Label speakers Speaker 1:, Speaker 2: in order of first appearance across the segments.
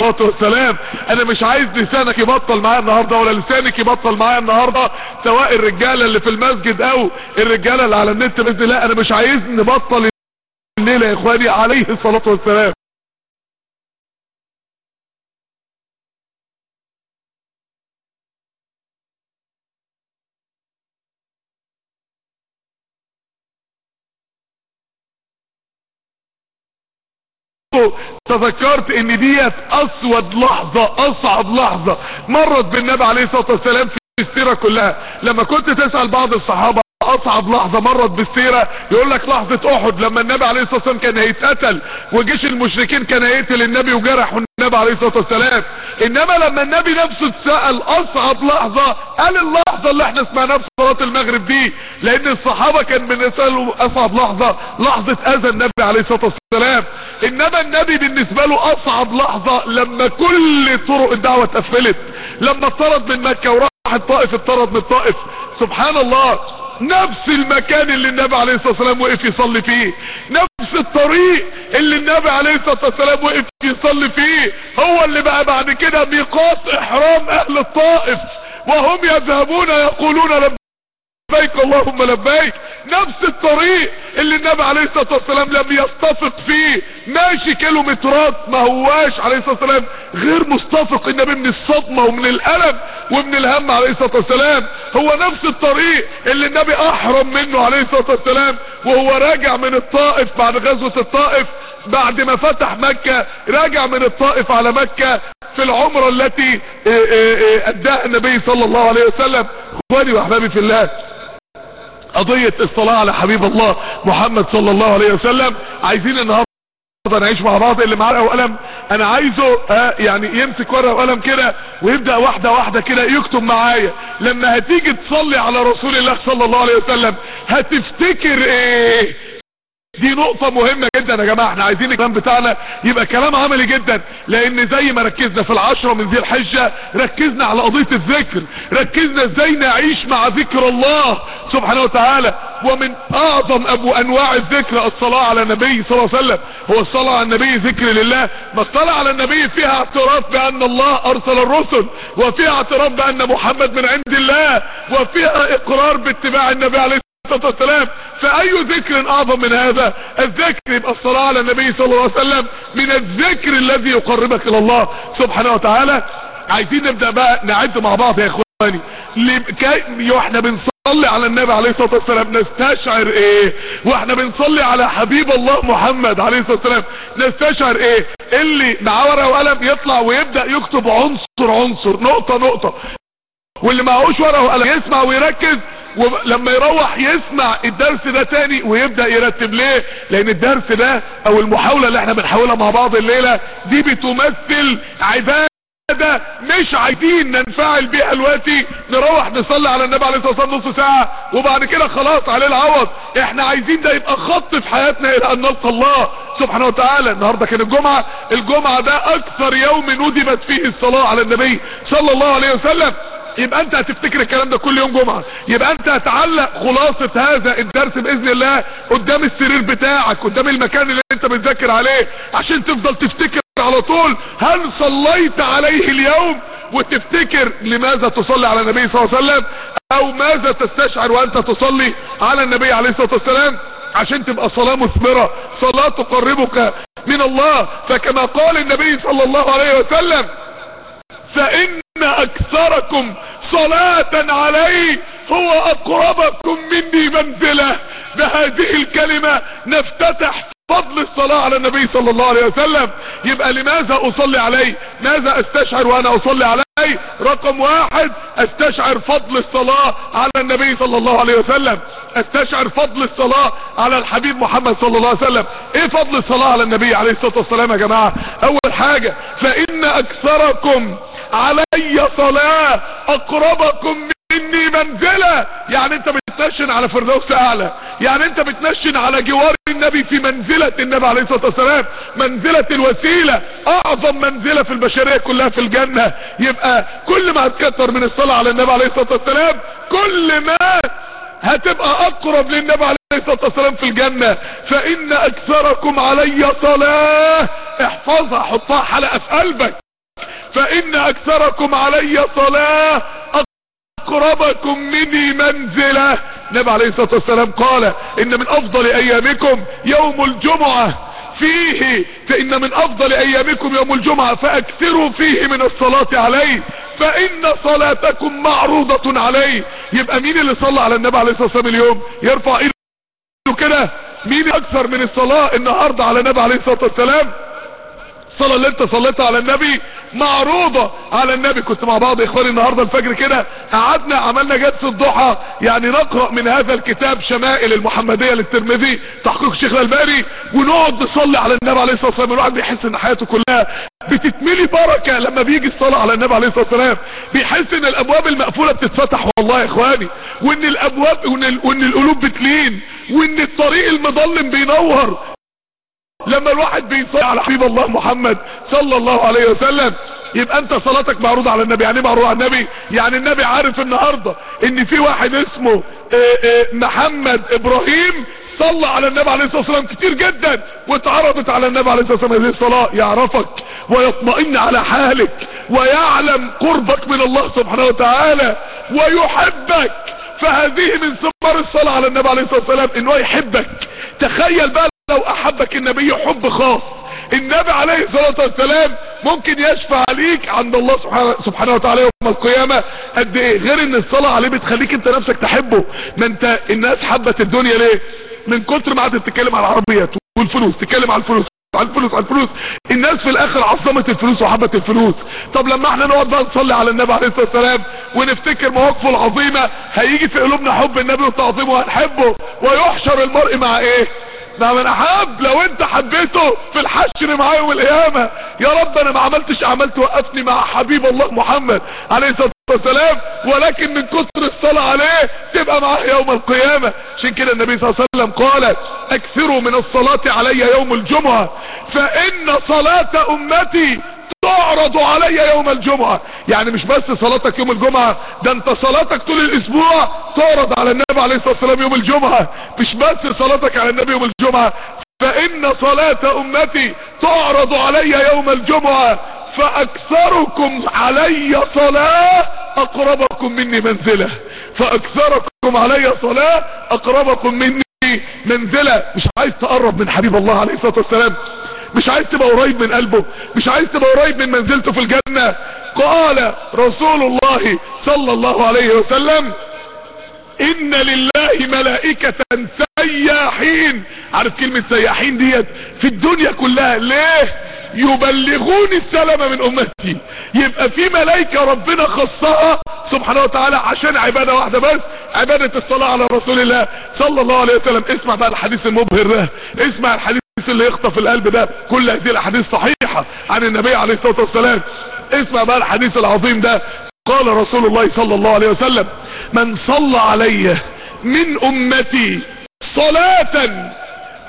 Speaker 1: الصلاه والسلام أنا مش عايز لسانك يبطل معايا النهارده ولا لسانك يبطل معايا النهارده سواء الرجالة اللي في المسجد أو الرجالة اللي على النت بإذن الله. أنا مش عايز نبطل الليلة يا إخواني عليه الصلاة والسلام. تذكرت إن ديت أسود لحظة أصعب لحظة مرت بالنبي عليه الصلاة والسلام في السيرة كلها. لما كنت تسأل بعض الصحابة أصعب لحظة مرت بالسيرة. يقول لك لحظة أحد لما النبي عليه الصلاة والسلام كان هيتقتل وجيش المشركين كان هيقتل النبي وجرحوا النبي عليه الصلاة والسلام. إنما لما النبي نفسه اتسأل أصعب لحظة قال اللحظة اللي إحنا سمعناها في صلاة المغرب دي لأن الصحابة كان بالنسبة له أصعب لحظة لحظة أذى النبي عليه الصلاة والسلام. إنما النبي بالنسبة له أصعب لحظة لما كل طرق الدعوة اتقفلت لما اطرد من مكة وراح الطائف اطرد من الطائف. سبحان الله. نفس المكان اللي النبي عليه الصلاة والسلام وقف يصلي فيه. نفس الطريق اللي النبي عليه الصلاة والسلام وقف يصلي فيه. هو اللي بقى بعد كده ميقات إحرام أهل الطائف. وهم يذهبون يقولون لبيك اللهم لبيك. نفس الطريق اللي النبي عليه الصلاة والسلام لم يستفق فيه. ماشي كيلومترات ما هواش عليه الصلاة والسلام غير مستفق. النبي من الصدمة ومن الألم ومن الهم عليه الصلاة والسلام. هو نفس الطريق اللي النبي أحرم منه عليه الصلاة والسلام. وهو راجع من الطائف بعد غزوة الطائف. بعد ما فتح مكة راجع من الطائف على مكة في العمرة التي أداها النبي صلى الله عليه وسلم. إخواني وأحبابي في الله قضية الصلاة على حبيب الله محمد صلى الله عليه وسلم. عايزين النهاردة نعيش مع بعض اللي معاه وقلم أنا عايزه آه يعني يمسك ورقة وقلم كده ويبدأ واحدة واحدة كده يكتب معايا. لما هتيجي تصلي على رسول الله صلى الله عليه وسلم هتفتكر إيه؟ دي نقطة مهمة جدا يا جماعة. إحنا عايزين الكلام بتاعنا يبقى كلام عملي جدا لأن زي ما ركزنا في العشرة من ذي الحجة ركزنا على قضية الذكر. ركزنا إزاي نعيش مع ذكر الله سبحانه وتعالى. ومن أعظم ابو أنواع الذكر الصلاة على النبي صلى الله عليه وسلم. هو الصلاة على النبي ذكر لله. ما الصلاة على النبي فيها اعتراف بأن الله أرسل الرسل وفيها اعتراف بأن محمد من عند الله وفيها إقرار باتباع النبي عليه الصلاة والسلام. فأي ذكر أعظم من هذا؟ الذكر يبقى الصلاة على النبي صلى الله عليه وسلم من الذكر الذي يقربك إلى الله سبحانه وتعالى. عايزين نبدأ بقى نعد مع بعض يا إخواني. وإحنا بنصلي على النبي عليه الصلاة والسلام. نستشعر إيه؟ وإحنا بنصلي على حبيب الله محمد عليه الصلاة والسلام. نستشعر إيه؟ اللي معاه ورقة وقلم يطلع ويبدأ يكتب عنصر عنصر. نقطة نقطة. واللي معهوش ورقة وقلم يسمع ويركز ولما يروح يسمع الدرس ده تاني ويبدأ يرتب ليه؟ لأن الدرس ده أو المحاولة اللي إحنا بنحاولها مع بعض الليلة دي بتمثل عبادة مش عايزين ننفعل بيها دلوقتي. نروح نصلي على النبي عليه الصلاة والسلام نص ساعة وبعد كده خلاص عليه العوض. إحنا عايزين ده يبقى خط في حياتنا إلى أن نلقى الله سبحانه وتعالى. النهارده كان الجمعة الجمعة ده أكثر يوم ندبت فيه الصلاة على النبي صلى الله عليه وسلم. يبقى انت هتفتكر الكلام ده كل يوم جمعة. يبقى انت هتعلق خلاصة هذا الدرس بإذن الله قدام السرير بتاعك قدام المكان اللي انت بتذاكر عليه عشان تفضل تفتكر على طول هل صليت عليه اليوم؟ وتفتكر لماذا تصلي على النبي صلى الله عليه وسلم؟ أو ماذا تستشعر وأنت تصلي على النبي عليه الصلاة والسلام؟ عشان تبقى صلاة مثمرة صلاة تقربك من الله. فكما قال النبي صلى الله عليه وسلم فإن أكثركم صلاة علي هو أقربكم مني منزلة. بهذه الكلمة نفتتح فضل الصلاة على النبي صلى الله عليه وسلم. يبقى لماذا أصلي عليه؟ ماذا أستشعر وأنا أصلي عليه؟ رقم واحد أستشعر فضل الصلاة على النبي صلى الله عليه وسلم. أستشعر فضل الصلاة على الحبيب محمد صلى الله عليه وسلم. إيه فضل الصلاة على النبي عليه الصلاة والسلام يا جماعة؟ أول حاجة فإن أكثركم علي صلاة أقربكم مني منزلة. يعني أنت بتنشن على فردوس أعلى. يعني أنت بتنشن على جوار النبي في منزلة النبي عليه الصلاة والسلام. منزلة الوسيلة أعظم منزلة في البشرية كلها في الجنة. يبقى كل ما هتكتر من الصلاة على النبي عليه الصلاة والسلام كل ما هتبقى أقرب للنبي عليه الصلاة والسلام في الجنة. فإن أكثركم علي صلاة. احفظها حطها حلقة في قلبك. فإن أكثركم علي صلاة أقربكم مني منزلة. النبي عليه الصلاة والسلام قال إن من أفضل أيامكم يوم الجمعة. فيه فإن من أفضل أيامكم يوم الجمعة فأكثروا فيه من الصلاة عليه فإن صلاتكم معروضة عليه يبقى مين اللي صلى على النبي عليه الصلاة والسلام اليوم؟ يرفع إيده كده. مين أكثر من الصلاة النهاردة على النبي عليه الصلاة والسلام؟ الصلاة اللي انت صليتها على النبي معروضة على النبي. كنت مع بعض إخواني النهاردة الفجر كده قعدنا عملنا جلسة الضحى. يعني نقرأ من هذا الكتاب شمائل المحمدية للترمذي تحقيق الشيخ الألباني ونقعد نصلي على النبي عليه الصلاة والسلام. الواحد بيحس إن حياته كلها بتتملي بركة لما بيجي الصلاة على النبي عليه الصلاة والسلام. بيحس إن الأبواب المقفولة بتتفتح والله يا إخواني. وإن الأبواب وإن. وإن القلوب بتلين. وإن الطريق المظلم بينور. لما الواحد بيصلي على حبيب الله محمد صلى الله عليه وسلم يبقى انت صلاتك معروضة على النبي. يعني معروضة على النبي؟ يعني النبي عارف النهاردة إن في واحد اسمه آه آه محمد إبراهيم صلى على النبي عليه الصلاة والسلام كتير جدا واتعرضت على النبي عليه الصلاة والسلام هذه الصلاة. يعرفك ويطمئن على حالك ويعلم قربك من الله سبحانه وتعالى ويحبك. فهذه من ثمار الصلاة على النبي عليه الصلاة والسلام انه يحبك. تخيل بقى لو أحبك النبي حب خاص. النبي عليه الصلاة والسلام ممكن يشفع عليك عند الله سبحانه, وتعالى يوم القيامة. قد إيه؟ غير إن الصلاة عليه بتخليك أنت نفسك تحبه. ما انت الناس حبت الدنيا ليه؟ من كتر ما قعدت تتكلم على العربيات والفلوس تتكلم على الفلوس على الفلوس على الفلوس. الناس في الآخر عظمت الفلوس وحبت الفلوس. طب لما إحنا نقعد بقى نصلي على النبي عليه الصلاة والسلام ونفتكر مواقفه العظيمة هيجي في قلوبنا حب النبي وتعظيمه وهنحبه ويحشر المرء مع إيه؟ مع من احب لو انت حبيته في الحشر معاه يوم القيامه يا رب أنا ما عملتش اعمال توقفني مع حبيب الله محمد عليه الصلاة والسلام ولكن من كثر الصلاة عليه تبقى معاه يوم القيامة. عشان كده النبي صلى الله عليه وسلم قال اكثروا من الصلاة علي يوم الجمعة فإن صلاة أمتي تعرض علي يوم الجمعة. يعني مش بس صلاتك يوم الجمعة ده انت صلاتك طول الأسبوع تعرض على النبي عليه الصلاة والسلام يوم الجمعة. مش بس صلاتك على النبي يوم الجمعة. فإن صلاة أمتي تعرض علي يوم الجمعة. فأكثركم علي صلاة أقربكم مني منزلة. فأكثركم علي صلاة أقربكم مني منزلة. مش عايز تقرب من حبيب الله عليه الصلاة والسلام. مش عايز تبقى قريب من قلبه مش عايز تبقى قريب من منزلته في الجنة. قال رسول الله صلى الله عليه وسلم إن لله ملائكة سياحين. عارف كلمة سياحين ديت؟ في الدنيا كلها. ليه؟ يبلغون السلام من أمتي. يبقى في ملائكة ربنا خصها سبحانه وتعالى عشان عبادة واحدة بس عبادة الصلاة على رسول الله صلى الله عليه وسلم. اسمع بقى الحديث المبهر ده. اسمع الحديث اللي يخطف القلب ده. كل هذه الأحاديث صحيحة عن النبي عليه الصلاة والسلام. اسمع بقى الحديث العظيم ده. قال رسول الله صلى الله عليه وسلم من صلى علي من أمتي صلاة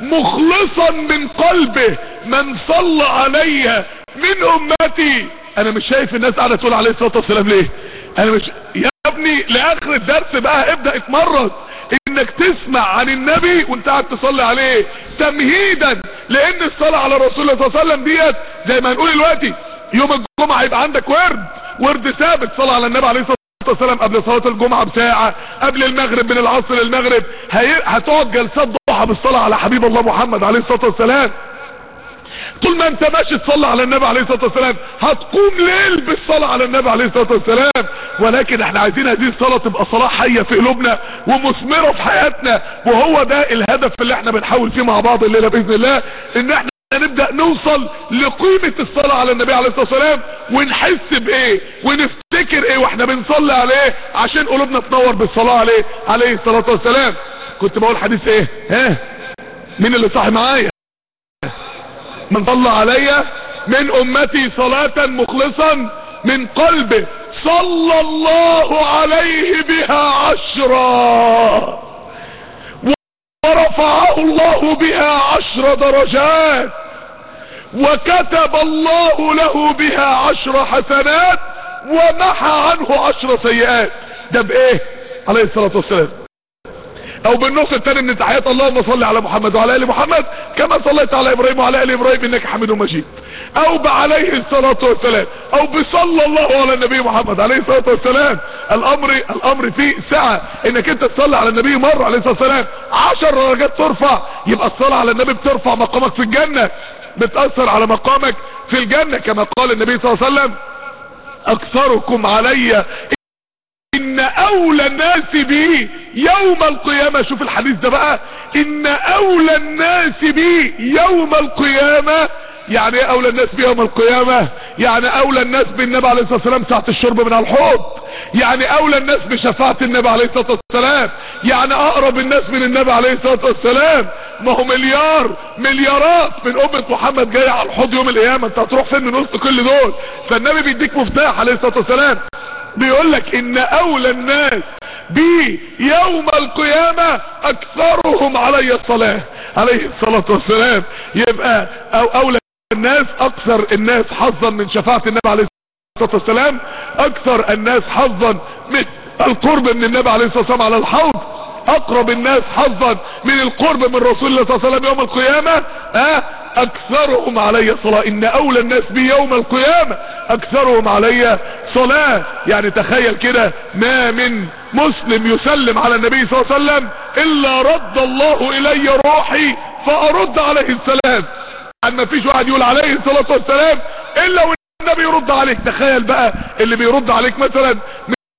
Speaker 1: مخلصا من قلبه من صلى علي من أمتي. أنا مش شايف الناس قاعدة تقول عليه الصلاة والسلام ليه؟ أنا مش يا ابني لآخر الدرس بقى ابدأ اتمرن. إنك تسمع عن النبي وأنت قاعد تصلي عليه تمهيدا لأن الصلاة على رسول الله صلى الله عليه وسلم ديت زي ما هنقول دلوقتي يوم الجمعة يبقى عندك ورد ورد ثابت صلاة على النبي عليه الصلاة والسلام قبل صلاة الجمعة بساعة قبل المغرب من العصر للمغرب. هتقعد جلسات ضحى بالصلاة على حبيب الله محمد عليه الصلاة والسلام طول ما انت ماشي تصلي على النبي عليه الصلاة والسلام هتقوم ليل بالصلاة على النبي عليه الصلاة والسلام ولكن إحنا عايزين هذه الصلاة تبقى صلاة حية في قلوبنا ومثمرة في حياتنا وهو ده الهدف اللي إحنا بنحاول فيه مع بعض الليلة بإذن الله إن إحنا نبدأ نوصل لقيمة الصلاة على النبي عليه الصلاة والسلام ونحس بإيه؟ ونفتكر إيه وإحنا بنصلي عليه عشان قلوبنا تنور بالصلاة عليه عليه الصلاة والسلام. كنت بقول حديث إيه؟ ها؟ مين اللي صاحي معايا؟ من صلى علي من أمتي صلاة مخلصا من قلبه صلى الله عليه بها عشرا. ورفعه الله بها عشر درجات وكتب الله له بها عشر حسنات ومحى عنه عشر سيئات. ده بإيه؟ عليه الصلاة والسلام. أو بالنص الثاني من تحيات اللهم صل على محمد وعلى آل محمد كما صليت على إبراهيم وعلى آل إبراهيم إنك حميد مجيد. أو بعليه الصلاة والسلام. أو بصلى الله على النبي محمد عليه الصلاة والسلام. الامر الأمر فيه سعة إنك أنت تصلي على النبي مرة عليه الصلاة والسلام. عشر درجات ترفع. يبقى الصلاة على النبي بترفع مقامك في الجنة. بتأثر على مقامك في الجنة كما قال النبي صلى الله عليه وسلم. أكثركم علي. إن أولى الناس بي يوم القيامة. شوف الحديث ده بقى. إن أولى الناس بي يوم القيامة يعني إيه أولى الناس بي يوم القيامة يعني أولى الناس بالنبي عليه الصلاة والسلام ساعة الشرب من الحوض يعني أولى الناس بشفاعة النبي عليه الصلاة والسلام يعني أقرب الناس من النبي عليه الصلاة والسلام. ما هو مليار مليارات من أمة محمد جاية على الحوض يوم القيامة. أنت هتروح فين من وسط كل دول. فالنبي بيديك مفتاح عليه الصلاة والسلام. بيقول لك إن أولى الناس بي يوم القيامة أكثرهم علي الصلاة عليه الصلاة والسلام. يبقى أو أولى الناس أكثر الناس حظا من شفاعة النبي عليه الصلاة والسلام أكثر الناس حظا من القرب من النبي عليه الصلاة والسلام على الحوض أقرب الناس حظا من القرب من رسول الله صلى الله عليه وسلم يوم القيامة. آه أكثرهم علي صلاة. إن أولى الناس بي يوم القيامة. أكثرهم علي صلاة. يعني تخيل كده ما من مسلم يسلم على النبي صلى الله عليه وسلم إلا رد الله إلي روحي فأرد عليه السلام. ما فيش واحد يقول عليه الصلاة والسلام إلا والنبي يرد عليك. تخيل بقى اللي بيرد عليك مثلا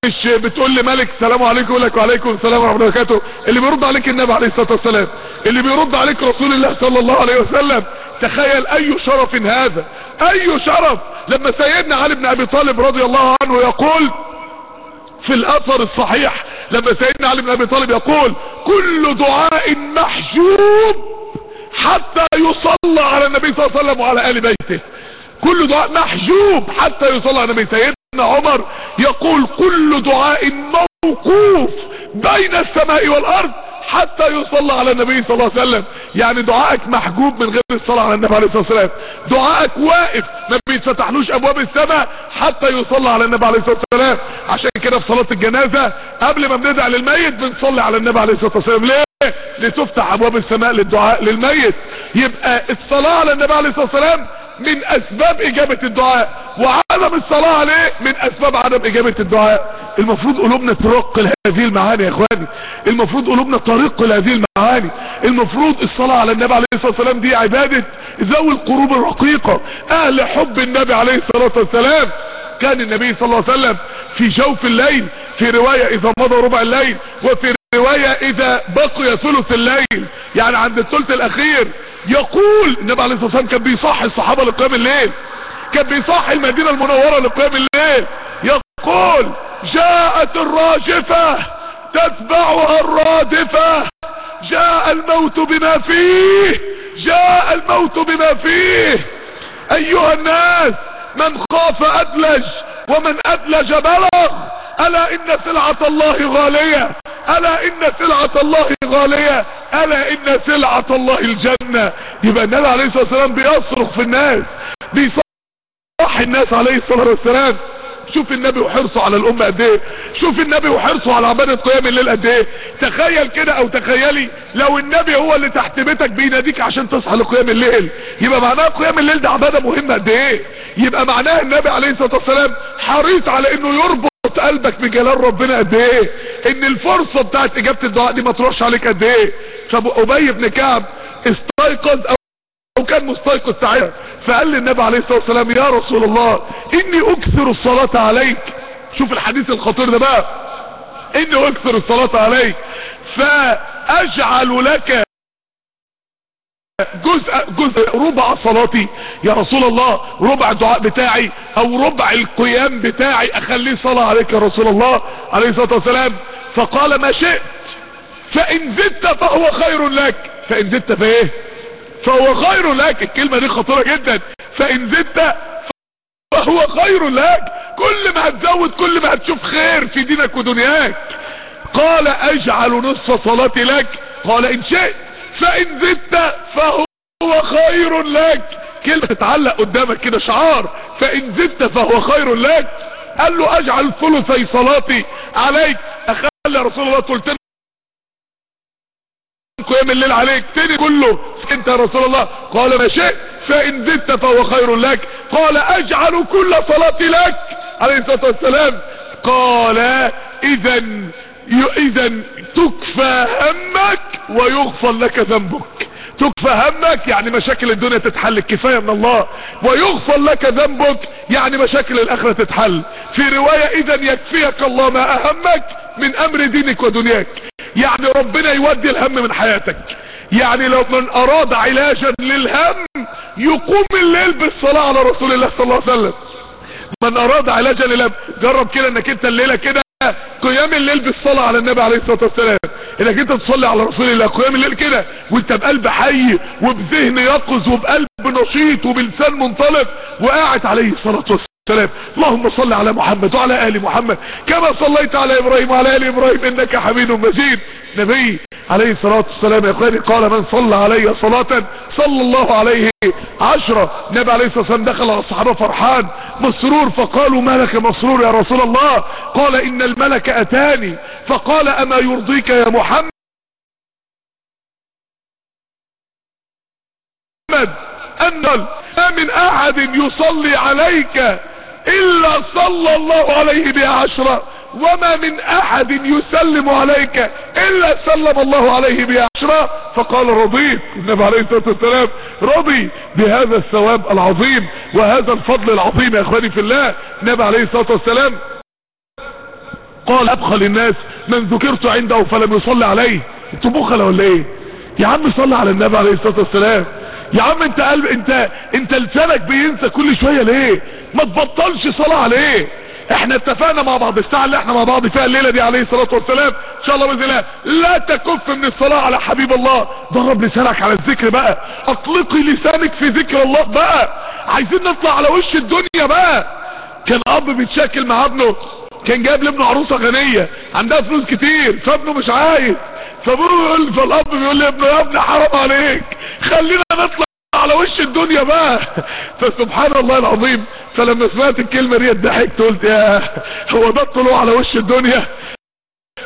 Speaker 1: مش بتقول لملك السلام عليكم يقول لك وعليكم السلام ورحمة الله وبركاته. اللي بيرد عليك النبي عليه الصلاة والسلام. اللي بيرد عليك رسول الله صلى الله عليه وسلم. تخيل أي شرف هذا. أي شرف. لما سيدنا علي بن أبي طالب رضي الله عنه يقول في الأثر الصحيح لما سيدنا علي بن أبي طالب يقول كل دعاء محجوب حتى يصلى على النبي صلى الله عليه وسلم وعلى آل بيته. كل دعاء محجوب حتى يصلى على النبي. سيدنا عمر يقول كل دعاء موقوف بين السماء والأرض حتى يصلى على النبي صلى الله عليه وسلم. يعني دعائك محجوب من غير الصلاة على النبي عليه الصلاة والسلام. دعائك واقف. ما بيتفتحلوش أبواب السماء حتى يصلى على النبي عليه الصلاة والسلام. عشان كده في صلاة الجنازة قبل ما بندعي للميت بنصلي على النبي عليه الصلاة والسلام. ليه؟ لتفتح أبواب السماء للدعاء للميت. يبقى الصلاة على النبي عليه الصلاة والسلام من أسباب إجابة الدعاء وعدم الصلاة عليه من أسباب عدم إجابة الدعاء. المفروض قلوبنا ترق لهذه المعاني يا إخواني. المفروض قلوبنا طريق لهذه المعاني. المفروض الصلاة على النبي عليه الصلاة والسلام دي عبادة ذوي القلوب الرقيقة. أهل حب النبي عليه الصلاة والسلام. كان النبي صلى الله عليه وسلم في جوف الليل في رواية إذا مضى ربع الليل وفي رواية إذا بقي ثلث الليل. يعني عند الثلث الأخير يقول النبي عليه الصلاة والسلام كان بيصحي الصحابة لقيام الليل. كان بيصحي المدينة المنورة لقيام الليل. يقول جاءت الراجفة تتبعها الرادفة. جاء الموت بما فيه. جاء الموت بما فيه. أيها الناس من خاف أدلج ومن أدلج بلغ. ألا إن سلعة الله غالية. ألا إن سلعة الله غالية. ألا إن سلعة الله الجنة. يبقى النبي عليه الصلاة والسلام بيصرخ في الناس بيصح الناس عليه الصلاة والسلام. شوف النبي وحرصه على الأمة قد إيه. شوف النبي وحرصه على عبادة قيام الليل قد إيه. تخيل كده أو تخيلي لو النبي هو اللي تحت بيتك بيناديك عشان تصحى لقيام الليل. يبقى معناها قيام الليل ده عبادة مهمة قد إيه. يبقى معناها النبي عليه الصلاة والسلام حريص على إنه يربط قلبك بجلال ربنا قد إيه. إن الفرصة بتاعت إجابة الدعاء دي ما تروحش عليك قد إيه. طب أبي بن كعب استيقظ أو كان مستيقظ ساعتها فقال للنبي عليه الصلاة والسلام يا رسول الله إني أكثر الصلاة عليك. شوف الحديث الخطير ده بقى. إني أكثر الصلاة عليك. فأجعل لك جزء جزء ربع صلاتي. يا رسول الله ربع الدعاء بتاعي أو ربع القيام بتاعي اخليه صلاة عليك يا رسول الله. عليه الصلاة والسلام. فقال ما شئت. فإن زدت فهو خير لك. فإن زدت فايه فهو خير لك. الكلمة دي خطيرة جدا. فإن زدت فهو خير لك. كل ما هتزود كل ما هتشوف خير في دينك ودنياك. قال أجعل نصف صلاتي لك. قال إن شئت. فإن زدت فهو خير لك. كلمة تتعلق قدامك كده شعار. فإن زدت فهو خير لك. قال له أجعل ثلثي صلاتي عليك. أخلي يا رسول الله قلت قيام الليل عليك. تاني كله انت يا رسول الله. قال ما شئت فإن زدت فهو خير لك. قال أجعل كل صلاتي لك. عليه الصلاة والسلام. قال اذا اذا تكفى همك ويغفر لك ذنبك. تكفى همك يعني مشاكل الدنيا تتحل الكفاية من الله. ويغفر لك ذنبك يعني مشاكل الآخرة تتحل. في رواية اذا يكفيك الله ما أهمك من أمر دينك ودنياك. يعني ربنا يودي الهم من حياتك. يعني لو من أراد علاجا للهم يقوم الليل بالصلاة على رسول الله صلى الله عليه وسلم. من أراد علاجا للهم جرب كده إنك أنت الليلة كده قيام الليل بالصلاة على النبي عليه الصلاة والسلام. إنك أنت تصلي على رسول الله قيام الليل كده وأنت بقلب حي وبذهن يقظ وبقلب نشيط وبلسان منطلق وقاعد عليه الصلاة والسلام. اللهم صل على محمد وعلى آل محمد. كما صليت على إبراهيم وعلى آل إبراهيم إنك حميد مجيد. نبي عليه الصلاة والسلام يا أخواني قال من صلى علي صلاة صلى الله عليه عشرة النبي عليه الصلاة والسلام دخل على الصحابة فرحان. مسرور فقالوا ما لك مسرور يا رسول الله؟ قال إن الملك أتاني. فقال أما يرضيك يا محمد؟ أن ما من أحد يصلي عليك إلا صلى الله عليه بعشرة وما من أحد يسلم عليك إلا سلم الله عليه بعشرة. فقال رضيت النبي عليه الصلاة والسلام رضي بهذا الثواب العظيم وهذا الفضل العظيم يا إخواني في الله. النبي عليه الصلاة والسلام قال أبخل الناس من ذكرت عنده فلم يصلي عليه. أنتوا بخلة ولا إيه؟ يا عم صلي على النبي عليه الصلاة والسلام. يا عم انت قلب انت انت لسانك بينسى كل شوية ليه؟ ما تبطلش صلاة عليه إحنا اتفقنا مع بعض الساعة اللي إحنا مع بعض فيها الليلة دي عليه الصلاة والسلام. إن شاء الله بإذن الله. لا تكف من الصلاة على حبيب الله. ضرب لسانك على الذكر بقى. اطلقي لسانك في ذكر الله بقى. عايزين نطلع على وش الدنيا بقى. كان أب بيتشاكل مع ابنه. كان جايب لابنه عروسة غنية. عندها فلوس كتير. فابنه مش عايز. فابوه فالاب بيقول لابنه يا ابني حرام عليك. خلينا نطلع على وش الدنيا بقى. فسبحان الله العظيم فلما سمعت الكلمة دي ضحكت قلت يا هو ده الطلوع على وش الدنيا؟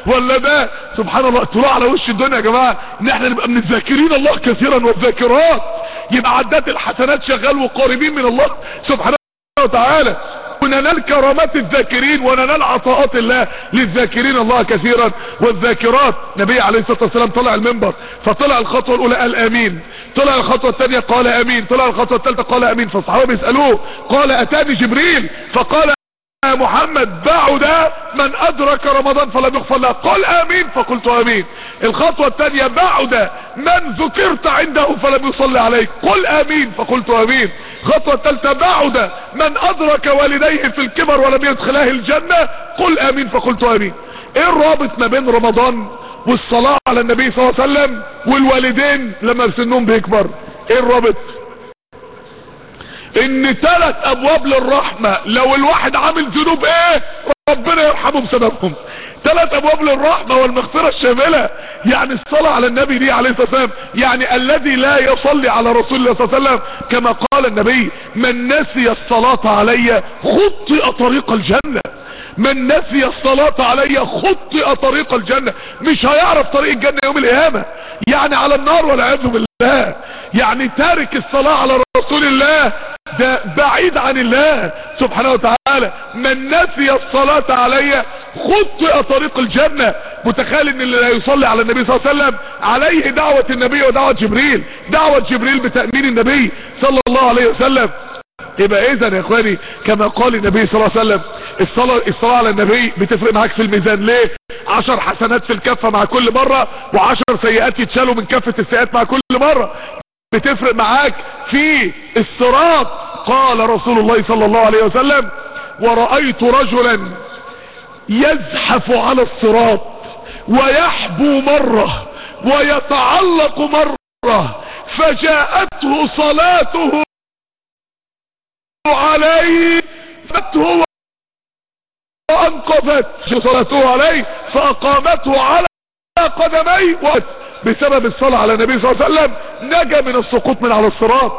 Speaker 1: ولا ده سبحان الله الطلوع على وش الدنيا يا جماعة؟ ان إحنا نبقى من الذاكرين الله كثيرا والذاكرات. يبقى عدات الحسنات شغال وقاربين من الله سبحانه وتعالى. وننال كرامات الذاكرين وننال عطاءات الله للذاكرين الله كثيرا. والذاكرات نبي عليه الصلاة والسلام طلع المنبر فطلع الخطوة الأولى قال آمين. طلع الخطوة الثانية قال آمين. طلع الخطوة الثالثة قال آمين. فالصحابة بيسألوه قال أتاني جبريل؟ فقال يا محمد بعد من أدرك رمضان فلم يغفر له. قال آمين فقلت آمين. الخطوة الثانية بعد من ذكرت عنده فلم يصلي عليك قل آمين فقلت آمين. الخطوة الثالثة بعد من أدرك والديه في الكبر ولم يدخلاه الجنة. قل آمين فقلت آمين. إيه الرابط ما بين رمضان والصلاة على النبي صلى الله عليه وسلم والوالدين لما سنهم بيكبر؟ إيه الرابط؟ إن ثلاث أبواب للرحمة. لو الواحد عامل ذنوب إيه؟ ربنا يرحمه بسببهم. ثلاث أبواب للرحمة والمغفرة الشاملة. يعني الصلاة على النبي دي عليه الصلاة والسلام. يعني الذي لا يصلي على رسول الله صلى الله عليه وسلم. كما قال النبي من نسي الصلاة علي خطئ طريق الجنة. من نسي الصلاة علي خطئ طريق الجنة. مش هيعرف طريق الجنة يوم القيامة. يعني على النار والعياذ بالله. يعني تارك الصلاة على رسول الله ده بعيد عن الله سبحانه وتعالى. من نسي الصلاة علي خطئ طريق الجنة. متخيل إن اللي لا يصلي على النبي صلى الله عليه وسلم؟ عليه دعوة النبي ودعوة جبريل. دعوة جبريل بتأمين النبي صلى الله عليه وسلم. يبقى اذا يا إخواني كما قال النبي صلى الله عليه وسلم الصلاة, الصلاة على النبي بتفرق معاك في الميزان. ليه؟ عشر حسنات في الكفة مع كل مرة وعشر سيئات يتشالوا من كفة السيئات مع كل مرة. بتفرق معاك في الصراط. قال رسول الله صلى الله عليه وسلم ورأيت رجلا يزحف على الصراط ويحبو مرة ويتعلق مرة فجاءته صلاته عليه فته وانقذت صلاته عليه فأقامته على قدميه بسبب الصلاة على النبي صلى الله عليه وسلم نجا من السقوط من على الصراط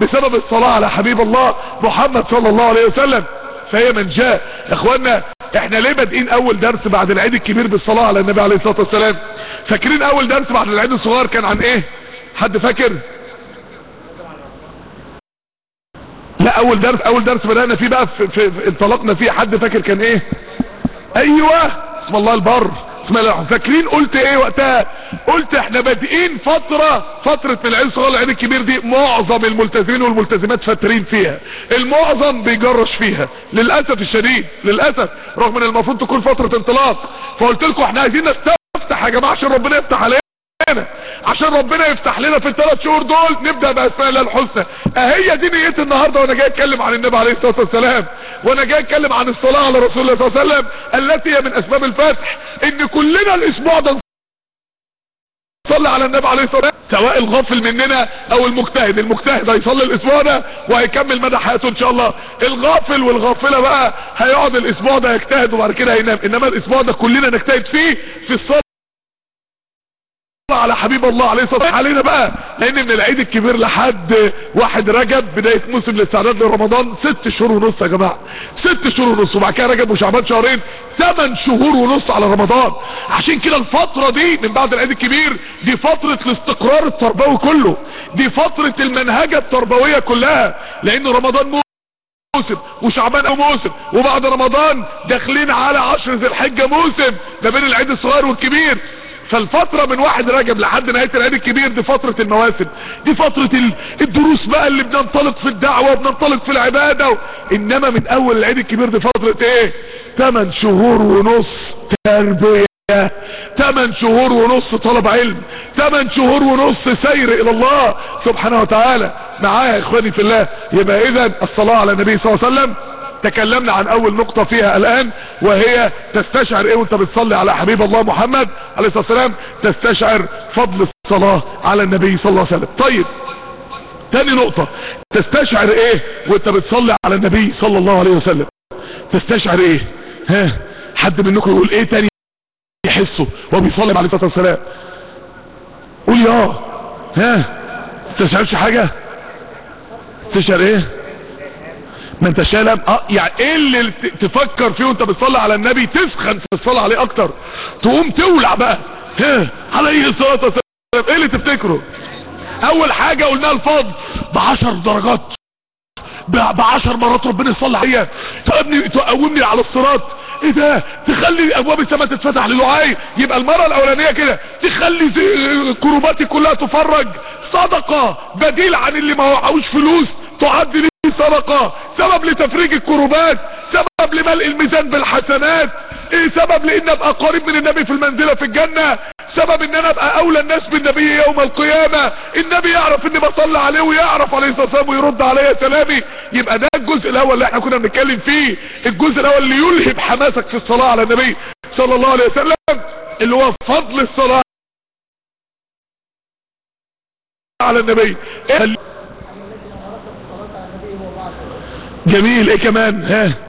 Speaker 1: بسبب الصلاة على حبيب الله محمد صلى الله عليه وسلم. فهي من جاء. اخوانا إحنا ليه بادئين أول درس بعد العيد الكبير بالصلاة على النبي عليه الصلاة والسلام؟ فاكرين أول درس بعد العيد الصغير كان عن إيه؟ حد فاكر؟ لا أول درس أول درس بدأنا فيه بقى في, في, في انطلقنا فيه. حد فاكر كان إيه؟ أيوه اسم الله البر. الله فاكرين قلت إيه وقتها؟ قلت إحنا بادئين فترة فترة من العيد الصغير العيد الكبير دي معظم الملتزمين والملتزمات فاترين فيها. المعظم بيجرش فيها. للأسف الشديد للأسف رغم إن المفروض تكون فترة انطلاق. فقلت لكم إحنا عايزين نستفتح يا جماعة عشان ربنا يفتح علينا. عشان ربنا يفتح لنا في الثلاث شهور دول نبدأ بأسماء الله الحسنى. أهي دي نيتي النهاردة وأنا جاي أتكلم عن النبي عليه الصلاة والسلام. وأنا جاي أتكلم عن الصلاة على رسول الله صلى الله عليه وسلم التي هي من أسباب الفتح. إن كلنا الأسبوع ده صلي على النبي عليه الصلاة والسلام. سواء الغافل مننا أو المجتهد. المجتهد هيصلي الأسبوع ده وهيكمل مدى حياته إن شاء الله. الغافل والغافلة بقى هيقعد الأسبوع ده يجتهد وبعد كده هينام. إنما الأسبوع ده كلنا نجتهد فيه في الصلاة. على حبيب الله عليه الصلاة والسلام. علينا بقى. لأن من العيد الكبير لحد واحد رجب بداية موسم الاستعداد لرمضان ست شهور ونص يا جماعة. ست شهور ونص. وبعد كده رجب وشعبان شهرين. ثمان شهور ونص على رمضان. عشان كده الفترة دي من بعد العيد الكبير دي فترة الاستقرار التربوي كله. دي فترة المنهجة التربوية كلها. لأن رمضان موسم وشعبان موسم. وبعد رمضان داخلين على عشر ذي الحجة موسم. ما بين العيد الصغير والكبير. فالفترة من واحد رجب لحد نهاية العيد الكبير دي فترة المواسم. دي فترة الدروس بقى اللي بننطلق في الدعوة وبننطلق في العبادة و... إنما من أول العيد الكبير دي فترة إيه؟ 8 شهور ونص تربية. 8 شهور ونص طلب علم. 8 شهور ونص سير إلى الله سبحانه وتعالى. معايا يا إخواني في الله. يبقى اذا الصلاة على النبي صلى الله عليه وسلم. تكلمنا عن أول نقطة فيها الآن وهي تستشعر إيه وأنت بتصلي على حبيب الله محمد عليه الصلاة والسلام؟ تستشعر فضل الصلاة على النبي صلى الله عليه وسلم. طيب تاني نقطة تستشعر إيه وأنت بتصلي على النبي صلى الله عليه وسلم؟ تستشعر إيه؟ ها حد منكم يقول إيه تاني يحسه وهو بيصلي عليه الصلاة والسلام؟ قول يا ها تستشعرش حاجة؟ تستشعر إيه؟ ما انت شالم آه يعني إيه اللي تفكر فيه وانت بتصلي على النبي؟ تسخن في الصلاة عليه أكتر. تقوم تولع بقى. عليه الصلاة والسلام إيه اللي تفتكره؟ أول حاجة قلناها الفضل بعشر درجات. بعشر مرات ربنا يصلي عليا. تقومني تقومني على الصراط. إيه ده؟ تخلي أبواب السماء تتفتح لدعائي. يبقى المرة الأولانية كده تخلي كروباتي كلها تفرج. صدقة بديل عن اللي ما معهوش فلوس تعد لي صدقة سبب لتفريج الكروبات. سبب لملء الميزان بالحسنات. إيه سبب لإن أبقى قريب من النبي في المنزلة في الجنة؟ سبب إن أنا أبقى أولى الناس بالنبي يوم القيامة. النبي يعرف إني بصلي عليه ويعرف عليه الصلاة ويرد عليا سلامي. يبقى ده الجزء الأول اللي إحنا كنا بنتكلم فيه. الجزء الأول اللي يلهب حماسك في الصلاة على النبي صلى الله عليه وسلم اللي هو فضل الصلاة على النبي إيه جميل إيه كمان؟ ها.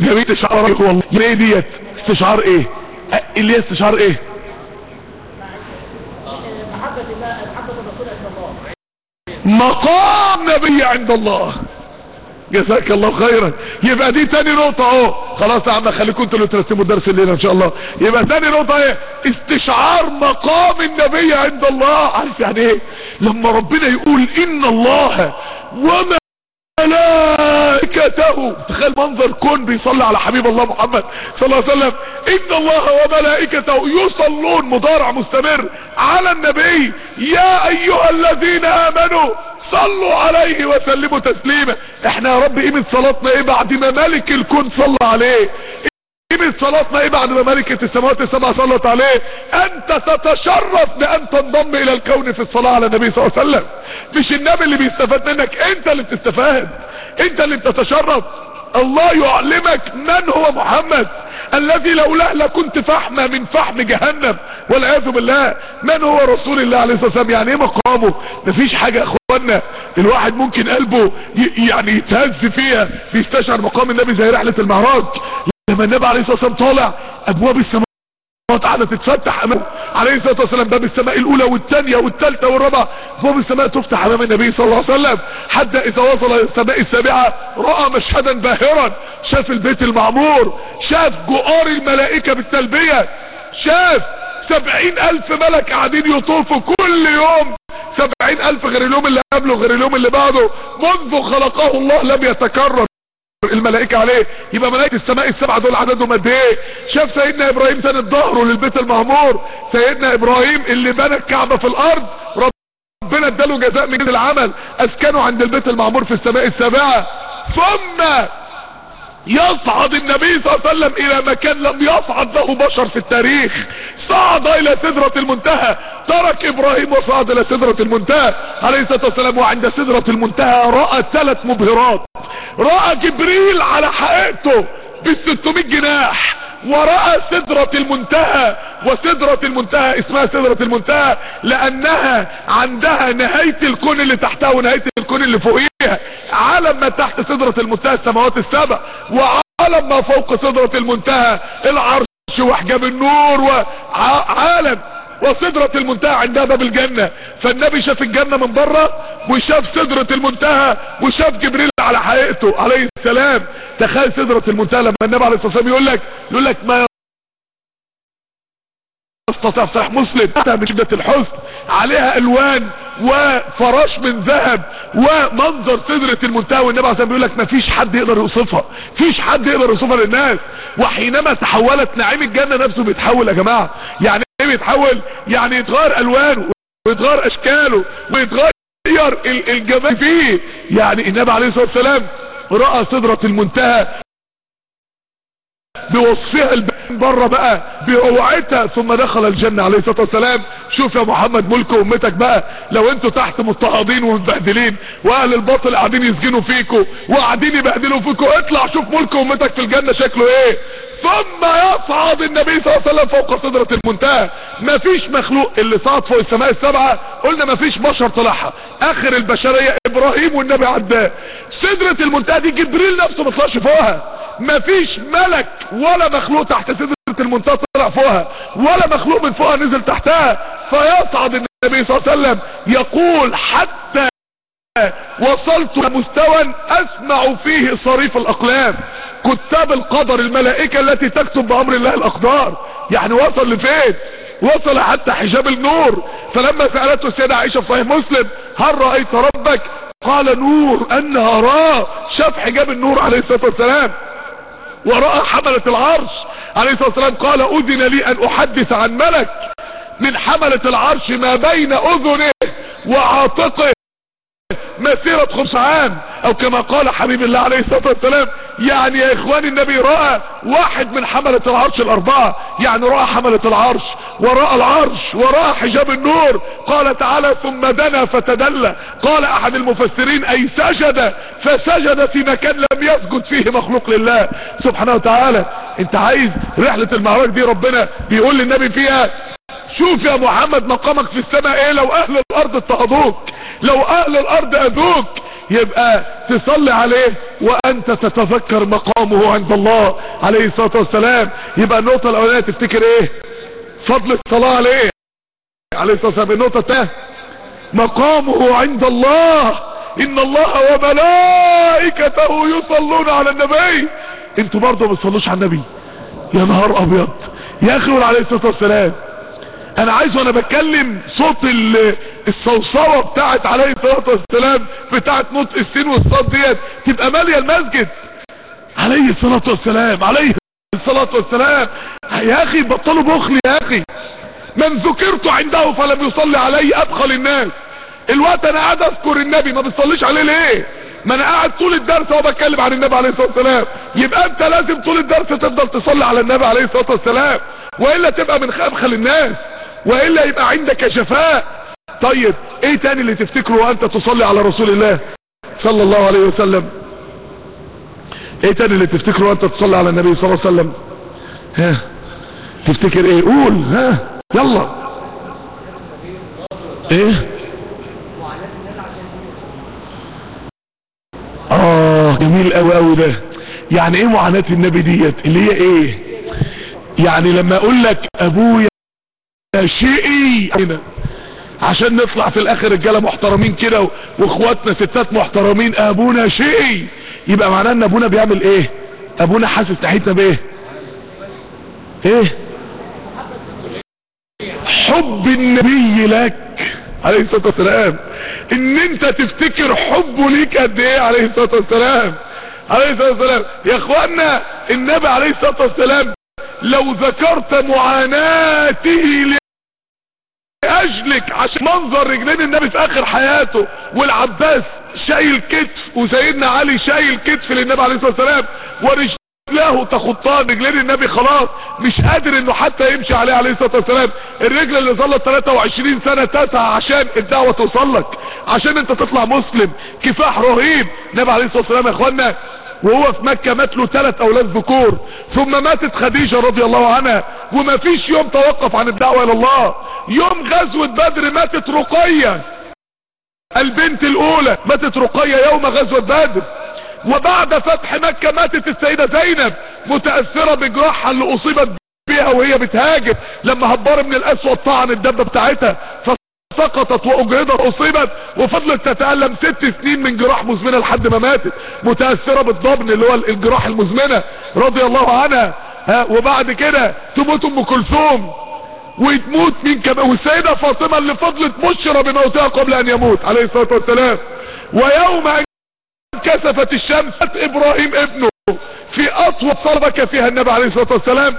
Speaker 1: جميل استشعار والله. إيه ديت. استشعار إيه؟ اللي هي استشعار إيه؟ مقام نبي عند الله. جزاك الله خيرا. يبقى دي تاني نقطة أهو. خلاص يا عم خليكم أنتوا اللي ترسموا الدرس الليلة إن شاء الله. يبقى تاني نقطة إيه؟ استشعار مقام النبي عند الله. عارف يعني إيه؟ لما ربنا يقول إن الله وما ملائكته تخيل منظر كون بيصلي على حبيب الله محمد صلى الله عليه وسلم. إن الله وملائكته يصلون مضارع مستمر على النبي. يا أيها الذين آمنوا صلوا عليه وسلموا تسليما. إحنا يا رب قيمة صلاتنا إيه بعد ما ملك الكون صلى عليه؟ قيمة صلاتنا إيه بعد ما ملكة السماوات السبع صلت عليه؟ أنت تتشرف بأن تنضم إلى الكون في الصلاة على النبي صلى الله عليه وسلم. مش النبي اللي بيستفاد منك أنت اللي بتستفاد. أنت اللي بتتشرف. الله يعلمك من هو محمد الذي لولاه لكنت فحمة من فحم جهنم والعياذ بالله. من هو رسول الله عليه الصلاة والسلام؟ يعني إيه مقامه؟ مفيش حاجة إخوانا. الواحد ممكن قلبه يعني يتهز فيها. بيستشعر مقام النبي زي رحلة المعراج. لما النبي عليه الصلاة والسلام طالع أبواب السماء تعالى تتفتح أمام عليه الصلاة والسلام باب السماء الأولى والثانية والثالثة والرابعة. باب السماء تفتح أمام النبي صلى الله عليه وسلم. حتى إذا وصل إلى السماء السابعة رأى مشهدا باهرا. شاف البيت المعمور شاف جؤار الملائكة بالتلبية. شاف سبعين ألف ملك قاعدين يطوفوا كل يوم. سبعين ألف غير اليوم اللي قبله غير اليوم اللي بعده. منذ خلقه الله لم يتكرر. الملائكة عليه. يبقى ملائكة السماء السبعة دول عددهم قد إيه؟ شاف سيدنا إبراهيم سند ظهره للبيت المعمور سيدنا إبراهيم اللي بنى الكعبة في الأرض ربنا اداله جزاء من العمل. اسكنه عند البيت المعمور في السماء السابعة. ثم يصعد النبي صلى الله عليه وسلم إلى مكان لم يصعد له بشر في التاريخ. صعد إلى سدرة المنتهى. ترك إبراهيم وصعد إلى سدرة المنتهى. عليه الصلاة والسلام وعند سدرة المنتهى رأى ثلاث مبهرات. رأى جبريل على حقيقته بالستمائة جناح. ورأى سدرة المنتهى وسدرة المنتهى اسمها سدرة المنتهى لأنها عندها نهاية الكون اللي تحتها ونهاية الكون اللي فوقيها. عالم ما تحت سدرة المنتهى السماوات السبع وعالم ما فوق سدرة المنتهى العرش وحجاب النور وعالم وسدرة المنتهى عندها باب الجنة. فالنبي شاف الجنة من بره وشاف سدرة المنتهى وشاف جبريل على حقيقته عليه السلام. تخيل سدرة المنتهى لما النبي عليه الصلاة والسلام يقول لك يقول لك ما يستطيع صحيح مسلم من شدة الحسن عليها ألوان وفراش من ذهب ومنظر سدرة المنتهى والنبي عليه الصلاة بيقول لك مفيش حد يقدر يوصفها مفيش حد يقدر يوصفها للناس. وحينما تحولت نعيم الجنة نفسه بيتحول يا جماعة. يعني إيه بيتحول؟ يعني يتغير ألوانه ويتغير أشكاله ويتغير الجمال فيه. يعني النبي عليه الصلاة والسلام رأى سدرة المنتهى بوصفها بره بقى بروعتها ثم دخل الجنة عليه الصلاة والسلام. شوف يا محمد ملك أمتك بقى لو أنتوا تحت مضطهدين ومتبهدلين وأهل الباطل قاعدين يسجنوا فيكوا وقاعدين يبهدلوا فيكوا اطلع شوف ملك أمتك في الجنة شكله إيه. ثم يصعد النبي صلى الله عليه وسلم فوق سدرة المنتهى. مفيش مخلوق اللي صعد فوق السماء السبعة. قلنا مفيش بشر طلعها. آخر البشرية إبراهيم والنبي عداه. سدرة المنتهى دي جبريل نفسه ما طلعش فوقها. مفيش ملك ولا مخلوق تحت سدرة المنتهى طلع فوقها ولا مخلوق من فوقها نزل تحتها. فيصعد النبي صلى الله عليه وسلم يقول حتى وصلت لمستوى أسمع فيه صريف الأقلام. كتاب القدر الملائكة التي تكتب بأمر الله الأقدار. يعني وصل لفين؟ وصل حتى حجاب النور. فلما سألته السيدة عائشة في صحيح مسلم هل رأيت ربك؟ قال نور أنها راه شاف حجاب النور عليه الصلاة والسلام. ورأى حملة العرش. عليه الصلاة والسلام قال أذن لي أن أحدث عن ملك. من حملة العرش ما بين أذنه وعاتقه. مسيرة خمس عام أو كما قال حبيب الله عليه الصلاة والسلام يعني يا إخواني النبي رأى واحد من حملة العرش الأربعة يعني رأى حملة العرش ورأى العرش ورأى حجاب النور قال تعالى ثم دنا فتدلى قال أحد المفسرين أي سجد؟ فسجد في مكان لم يسجد فيه مخلوق لله. سبحانه وتعالى أنت عايز رحلة المعراج دي ربنا بيقول للنبي فيها شوف يا محمد مقامك في السماء إيه؟ لو أهل الأرض اضطهدوك لو أهل الأرض أذوك يبقى تصلي عليه وأنت تتذكر مقامه عند الله عليه الصلاة والسلام. يبقى النقطة الأولانية تفتكر إيه؟ فضل الصلاة عليه. عليه الصلاة والسلام. النقطة الثانية مقامه عند الله. إن الله وملائكته يصلون على النبي. أنتوا برضه ما بتصلوش على النبي. يا نهار أبيض. يا أخي عليه الصلاة والسلام. أنا عايز وأنا بتكلم صوت الصوصوة بتاعت عليه الصلاة والسلام بتاعت نطق السين والصوت ديت تبقى مالية المسجد. عليه الصلاة والسلام عليه الصلاة والسلام. يا أخي بطلوا بخل يا أخي. من ذكرت عنده فلم يصلي علي أدخل الناس. الوقت أنا قاعد أذكر النبي ما بتصليش عليه ليه؟ ما أنا قاعد طول الدرس وهو بتكلم عن النبي عليه الصلاة والسلام. يبقى أنت لازم طول الدرس تفضل تصلي على النبي عليه الصلاة والسلام وإلا تبقى من خبخل الناس. وإلا يبقى عندك شفاء. طيب إيه تاني اللي تفتكره وأنت تصلي على رسول الله صلى الله عليه وسلم؟ إيه تاني اللي تفتكره وأنت تصلي على النبي صلى الله عليه وسلم؟ ها تفتكر إيه؟ قول ها يلا. إيه؟ آه جميل قوي قوي ده. يعني إيه معاناة النبي ديت؟ اللي هي إيه؟ يعني لما أقول لك أبويا شيئي عشان نطلع في الآخر رجالة محترمين كده وإخواتنا ستات محترمين أبونا شيئي يبقى معناه إن أبونا بيعمل إيه؟ أبونا حاسس ناحيتنا بايه إيه؟ حب النبي لك عليه الصلاة والسلام. إن أنت تفتكر حبه ليك قد إيه عليه الصلاة والسلام؟ عليه الصلاة والسلام. يا اخوانا النبي عليه الصلاة والسلام لو ذكرت معاناته لاجلك عشان منظر رجلين النبي في آخر حياته والعباس شايل كتف وسيدنا علي شايل كتف للنبي عليه الصلاة والسلام ورجلاه تخطان رجلين النبي خلاص مش قادر إنه حتى يمشي عليه عليه الصلاة والسلام. الرجل اللي ظلت 23 سنة تسعى عشان الدعوة توصل لك عشان أنت تطلع مسلم كفاح رهيب. النبي عليه الصلاة والسلام يا اخوانا وهو في مكة مات له ثلاث أولاد ذكور ثم ماتت خديجة رضي الله عنها وما فيش يوم توقف عن الدعوة إلى الله. يوم غزوة بدر ماتت رقية البنت الأولى ماتت رقية يوم غزوة بدر. وبعد فتح مكة ماتت السيدة زينب متأثرة بجراحها اللي أصيبت بيها وهي بتهاجر لما هبار من الاسود طعن الدبة بتاعتها. سقطت وأجهضت اصيبت وفضلت تتألم ست سنين من جراح مزمنة لحد ما ماتت. متأثرة بالضبن اللي هو الجراح المزمنة رضي الله عنها. ها وبعد كده تموت أم كلثوم. وتموت مين كمان؟ والسيدة فاطمة اللي فضلت مشرة بموتها قبل أن يموت عليه الصلاة والسلام. ويوم أن كسفت الشمس إبراهيم ابنه. في اطول صلاة بكى فيها النبي عليه الصلاة والسلام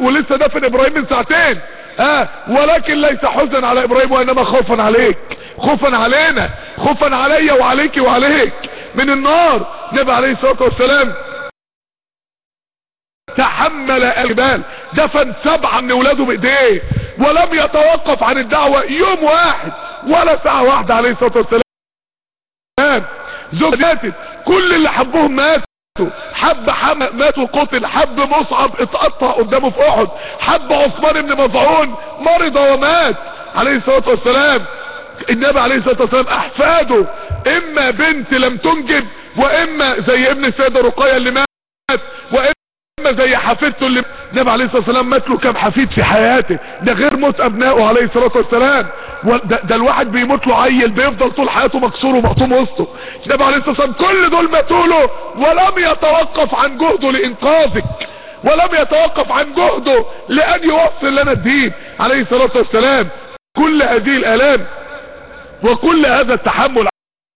Speaker 1: ولسه دفن إبراهيم من ساعتين. ها ولكن ليس حزنا على إبراهيم وإنما خوفا عليك. خوفا علينا خوفا علي وعليك وعليك. من النار النبي عليه الصلاة والسلام تحمل الجبال. دفن سبعة من أولاده بإيديه ولم يتوقف عن الدعوة يوم واحد ولا ساعة واحدة عليه الصلاة والسلام. زوجاتت كل اللي حبهم مات. حب حمق مات وقتل حب مصعب اتقطع قدامه في أحد. حب عثمان بن مظعون مرض ومات. عليه الصلاة والسلام. النبي عليه الصلاة والسلام أحفاده. إما بنت لم تنجب وإما زي ابن السيدة رقية اللي مات وإما زي حفيدته اللي النبي عليه الصلاة والسلام مات له كام حفيد في حياته. ده غير موت أبنائه عليه الصلاة والسلام. ده, ده الواحد بيموت له عيل بيفضل طول حياته مكسور ومقطوم وسطه. النبي عليه الصلاة والسلام كل دول ماتوا له ولم يتوقف عن جهده لإنقاذك. ولم يتوقف عن جهده لأن يوصل لنا الدين عليه الصلاة والسلام. كل هذه الآلام وكل هذا التحمل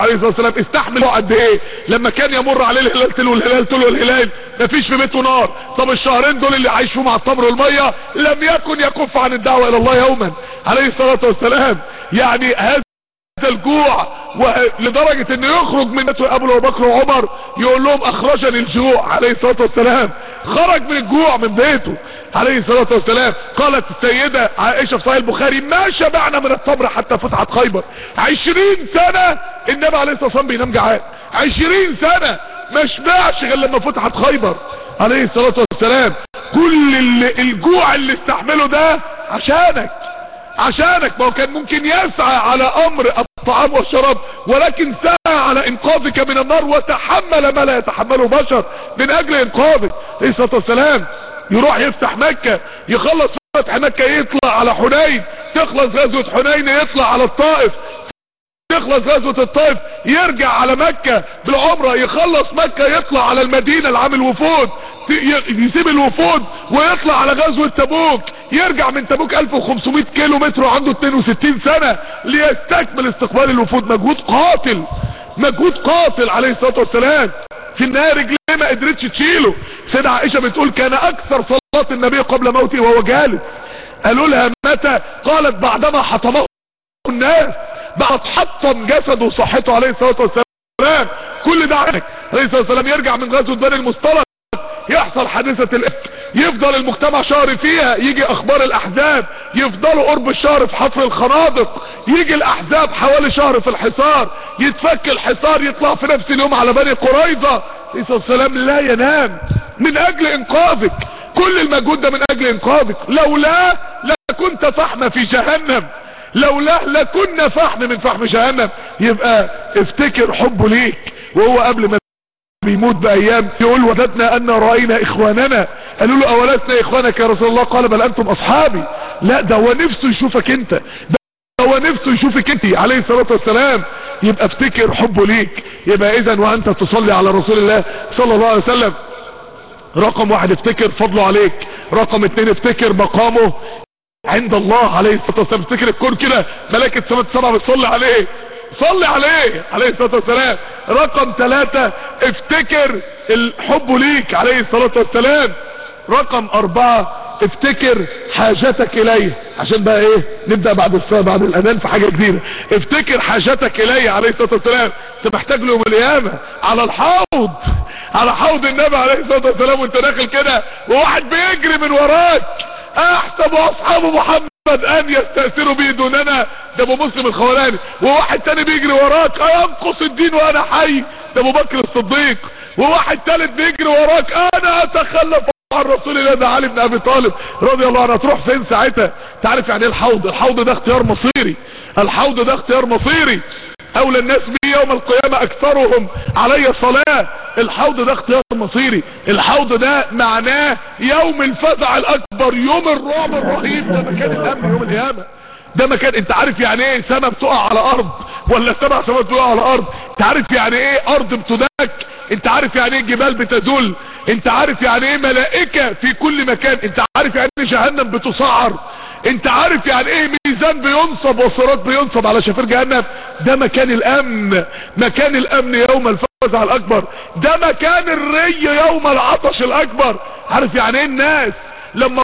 Speaker 1: عليه الصلاة والسلام استحمل قد إيه؟ لما كان يمر عليه الهلال تلو الهلال تلو الهلال مفيش في بيته نار. طب الشهرين دول اللي عايش فيهم على التمر والمية لم يكن يكف عن الدعوة إلى الله يوما. عليه الصلاة والسلام يعني هذا الجوع لدرجة إنه يخرج من بيته أبو بكر وعمر يقول لهم أخرجني الجوع عليه الصلاة والسلام. خرج من الجوع من بيته عليه الصلاة والسلام. قالت السيدة عائشة في صحيح البخاري ما شبعنا من التمر حتى فتحت خيبر. عشرين سنة النبي عليه الصلاة والسلام بينام جعان. عشرين سنة ما شبعش غير لما فتحت خيبر عليه الصلاة والسلام. كل الجوع اللي استحمله ده عشانك عشانك. ما هو كان ممكن يسعى على أمر الطعام والشراب ولكن سعى على إنقاذك من النار وتحمل ما لا يتحمله بشر من أجل إنقاذك. عليه الصلاة والسلام يروح يفتح مكة يخلص فتح مكة يطلع على حنين تخلص غزوة حنين يطلع على الطائف. تخلص غزوة الطائف يرجع على مكة بالعمرة يخلص مكة يطلع على المدينة العامل وفود يسيب الوفود ويطلع على غزوة تبوك. يرجع من تبوك 1500 كيلو متر وعنده 62 سنة ليستكمل استقبال الوفود. مجهود قاتل مجهود قاتل عليه الصلاة والسلام. في النهاية رجليه ما قدرتش تشيله. سيدة عائشة بتقول كان أكثر صلاة النبي قبل موته وهو جالس. قالوا لها متى؟ قالت بعدما حطمه الناس. بعد حطم جسده وصحته عليه الصلاة والسلام. كل ده عنك عليه الصلاة والسلام يرجع من غزوة بني المصطلق. يحصل حادثة الإفك. يفضل المجتمع شهر فيها. يجي أخبار الأحزاب. يفضلوا قرب الشهر في حفر الخنادق يجي الأحزاب حوالي شهر في الحصار. يتفك الحصار يطلع في نفس اليوم على بني قريظة. عليه الصلاة والسلام لا ينام. من أجل إنقاذك. كل المجهود ده من أجل إنقاذك. لولا لكنت فحم في جهنم. لولا لكنا فحم من فحم جهنم يبقى افتكر حبه ليك وهو قبل ما بيموت بأيام يقول وددنا أن رأينا إخواننا. قالوا له أولسنا إخوانك يا رسول الله؟ قال بل أنتم أصحابي. لا ده هو نفسه يشوفك أنت ده هو نفسه يشوفك أنت عليه الصلاة والسلام. يبقى افتكر حبه ليك يبقى اذا وأنت تصلي على رسول الله صلى الله عليه وسلم. رقم واحد افتكر فضله عليك رقم اتنين افتكر مقامه عند الله عليه الصلاة والسلام. افتكر الكون كده ملائكة سماء السبعة بتصلي عليه. صلي عليه عليه الصلاة والسلام. رقم ثلاثة افتكر الحب ليك عليه الصلاة والسلام. رقم أربعة افتكر حاجتك إليه. عشان بقى إيه؟ نبدأ بعد الصلاة بعد الأذان في حاجة جديدة افتكر حاجتك إليه عليه الصلاة والسلام. أنت محتاج له يوم القيامة على الحوض على حوض النبي عليه الصلاة والسلام. وأنت داخل كده وواحد بيجري من وراك. أحسب أصحاب محمد أن يستأثروا بي دوننا. ده أبو مسلم الخولاني. وواحد تاني بيجري وراك. اينقص الدين وأنا حي. ده أبو بكر الصديق. وواحد تالت بيجري وراك. أنا أتخلف عن رسول الله. ده علي بن أبي طالب رضي الله عنه. تروح فين ساعتها؟ تعرف يعني إيه الحوض؟ الحوض ده اختيار مصيري. الحوض ده اختيار مصيري. أولى الناس بي يوم القيامة أكثرهم علي صلاة. الحوض ده اختيار مصيري. الحوض ده معناه يوم الفزع الأكبر يوم الرعب الرهيب. ده مكان الامن يوم القيامة ده مكان انت عارف يعني إيه سما بتقع على أرض ولا سبع سماوات بتقع على أرض؟ انت عارف يعني إيه أرض بتدك؟ انت عارف يعني إيه جبال بتزول انت عارف يعني إيه ملائكة في كل مكان؟ انت عارف يعني إيه جهنم بتسعر؟ انت عارف يعني إيه ميزان بينصب وصراط بينصب على شفير جهنم؟ ده مكان الامن. مكان الامن يوم الفزع الاكبر. ده مكان الري يوم العطش الاكبر. عارف يعني إيه الناس؟ لما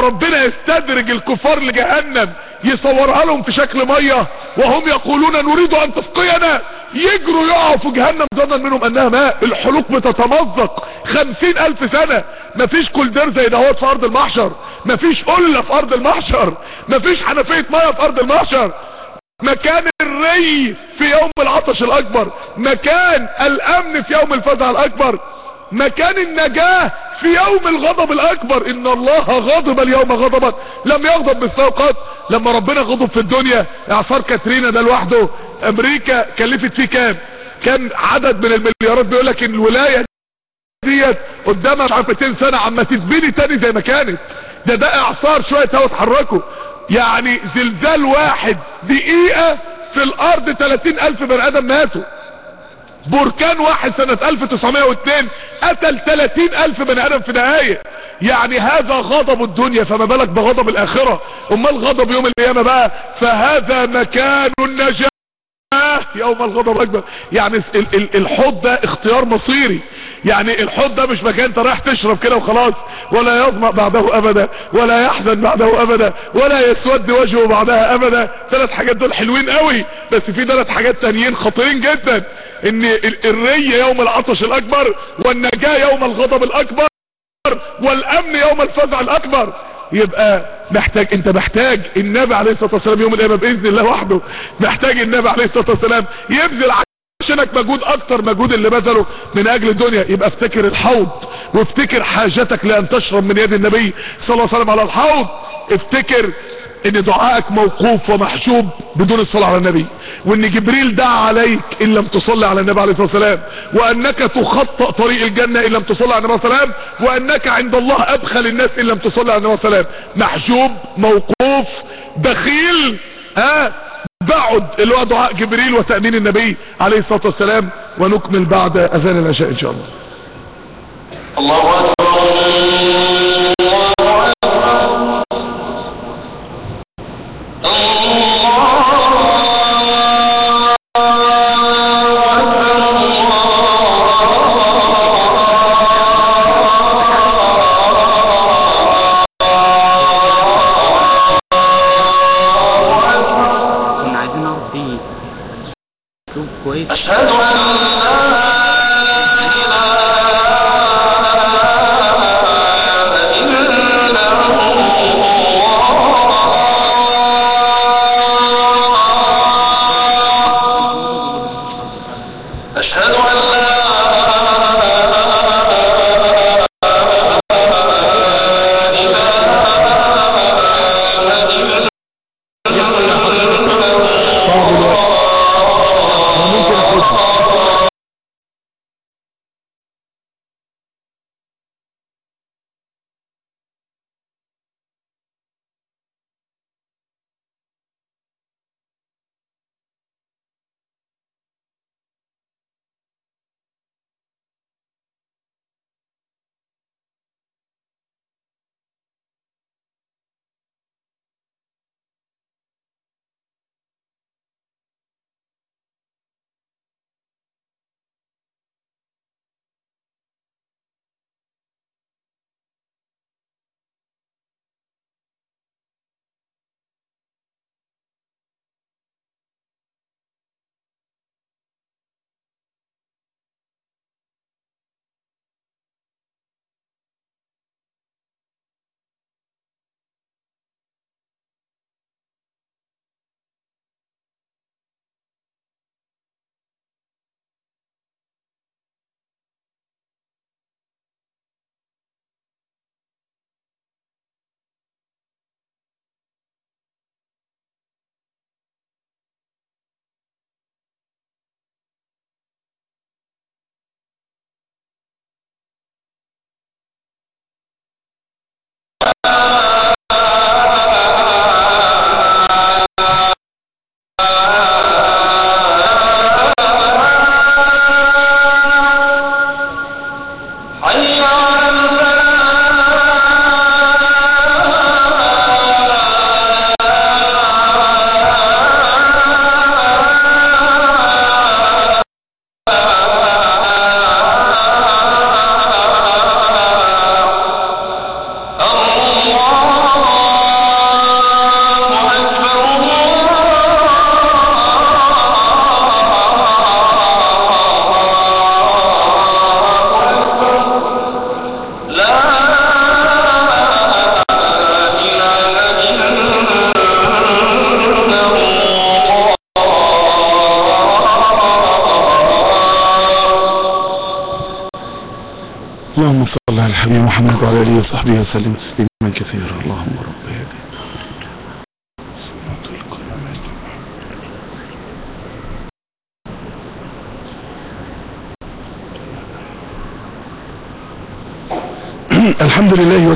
Speaker 1: ربنا يستدرج الكفار لجهنم يصورها لهم في شكل مية وهم يقولون نريد أن تسقينا. يجروا يقعوا في جهنم. ظنا منهم أنها ماء. الحلوق بتتمزق. خمسين ألف سنة. مفيش كولدير زي دهوت في أرض المحشر. مفيش قلة في أرض المحشر. مفيش حنفية مية في أرض المحشر. مكان الري في يوم العطش الأكبر. مكان الأمن في يوم الفزع الأكبر. مكان النجاة في يوم الغضب الأكبر. إن الله غضب اليوم غضبا. لم يغضب بالسوقات لما ربنا غضب في الدنيا. إعصار كاترينا ده لوحده. أمريكا كلفت فيه كام؟ كان عدد من المليارات؟ بيقول لك إن الولاية ديت قدامها مش عارف 200 سنة. عما تتبني تاني زي ما كانت. ده ده إعصار شوية هوا اتحركوا يعني زلزال واحد دقيقة في الأرض 30 ألف بني آدم ماتوا. بركان واحد سنة 1902 قتل 30 ألف بني آدم في دقايق. يعني هذا غضب الدنيا فما بالك بغضب الآخرة؟ أمال غضب يوم القيامة بقى؟ فهذا مكان النجاة. يوم الغضب الاكبر يعني ال ال الحوض ده اختيار مصيري. يعني الحوض ده مش مكان انت رايح تشرب كده وخلاص ولا يظمأ بعده أبدا ولا يحزن بعده أبدا ولا يسود وجهه بعدها أبدا. ثلاث حاجات دول حلوين قوي بس في ثلاث حاجات تانيين خطيرين جدا. إن الري يوم العطش الأكبر والنجاة يوم الغضب الأكبر والأمن يوم الفزع الأكبر. يبقى محتاج انت محتاج النبي عليه الصلاة والسلام يوم القيامة بإذن الله وحده. محتاج النبي عليه الصلاة والسلام يبذل عشانك مجهود أكتر مجهود اللي بذله من أجل الدنيا. يبقى افتكر الحوض وافتكر حاجتك لأن تشرب من يد النبي صلى الله عليه وسلم على الحوض. افتكر إن دعائك موقوف ومحجوب بدون الصلاة على النبي. وإن جبريل دعا عليك إن لم تصلي على النبي عليه الصلاة والسلام. وأنك تخطأ طريق الجنة إن لم تصلي على النبي عليه الصلاة والسلام وأنك عند الله ابخل الناس إن لم تصلي على النبي عليه الصلاة والسلام محجوب موقوف بخيل ها؟ بعد اللي هو دعاء جبريل وتأمين النبي عليه الصلاة والسلام ونكمل بعد أذان العشاء إن شاء الله.
Speaker 2: الله أكبر.
Speaker 3: كنا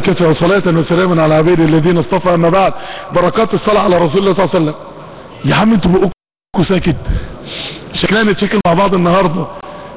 Speaker 1: وكفى وصلاة وسلاما على عبيد الذين اصطفى. أما بعد بركات الصلاة على رسول الله صلى الله عليه وسلم. يا عم أنتوا بقوكوا ساكت. شكلنا نتشكل مع بعض النهاردة.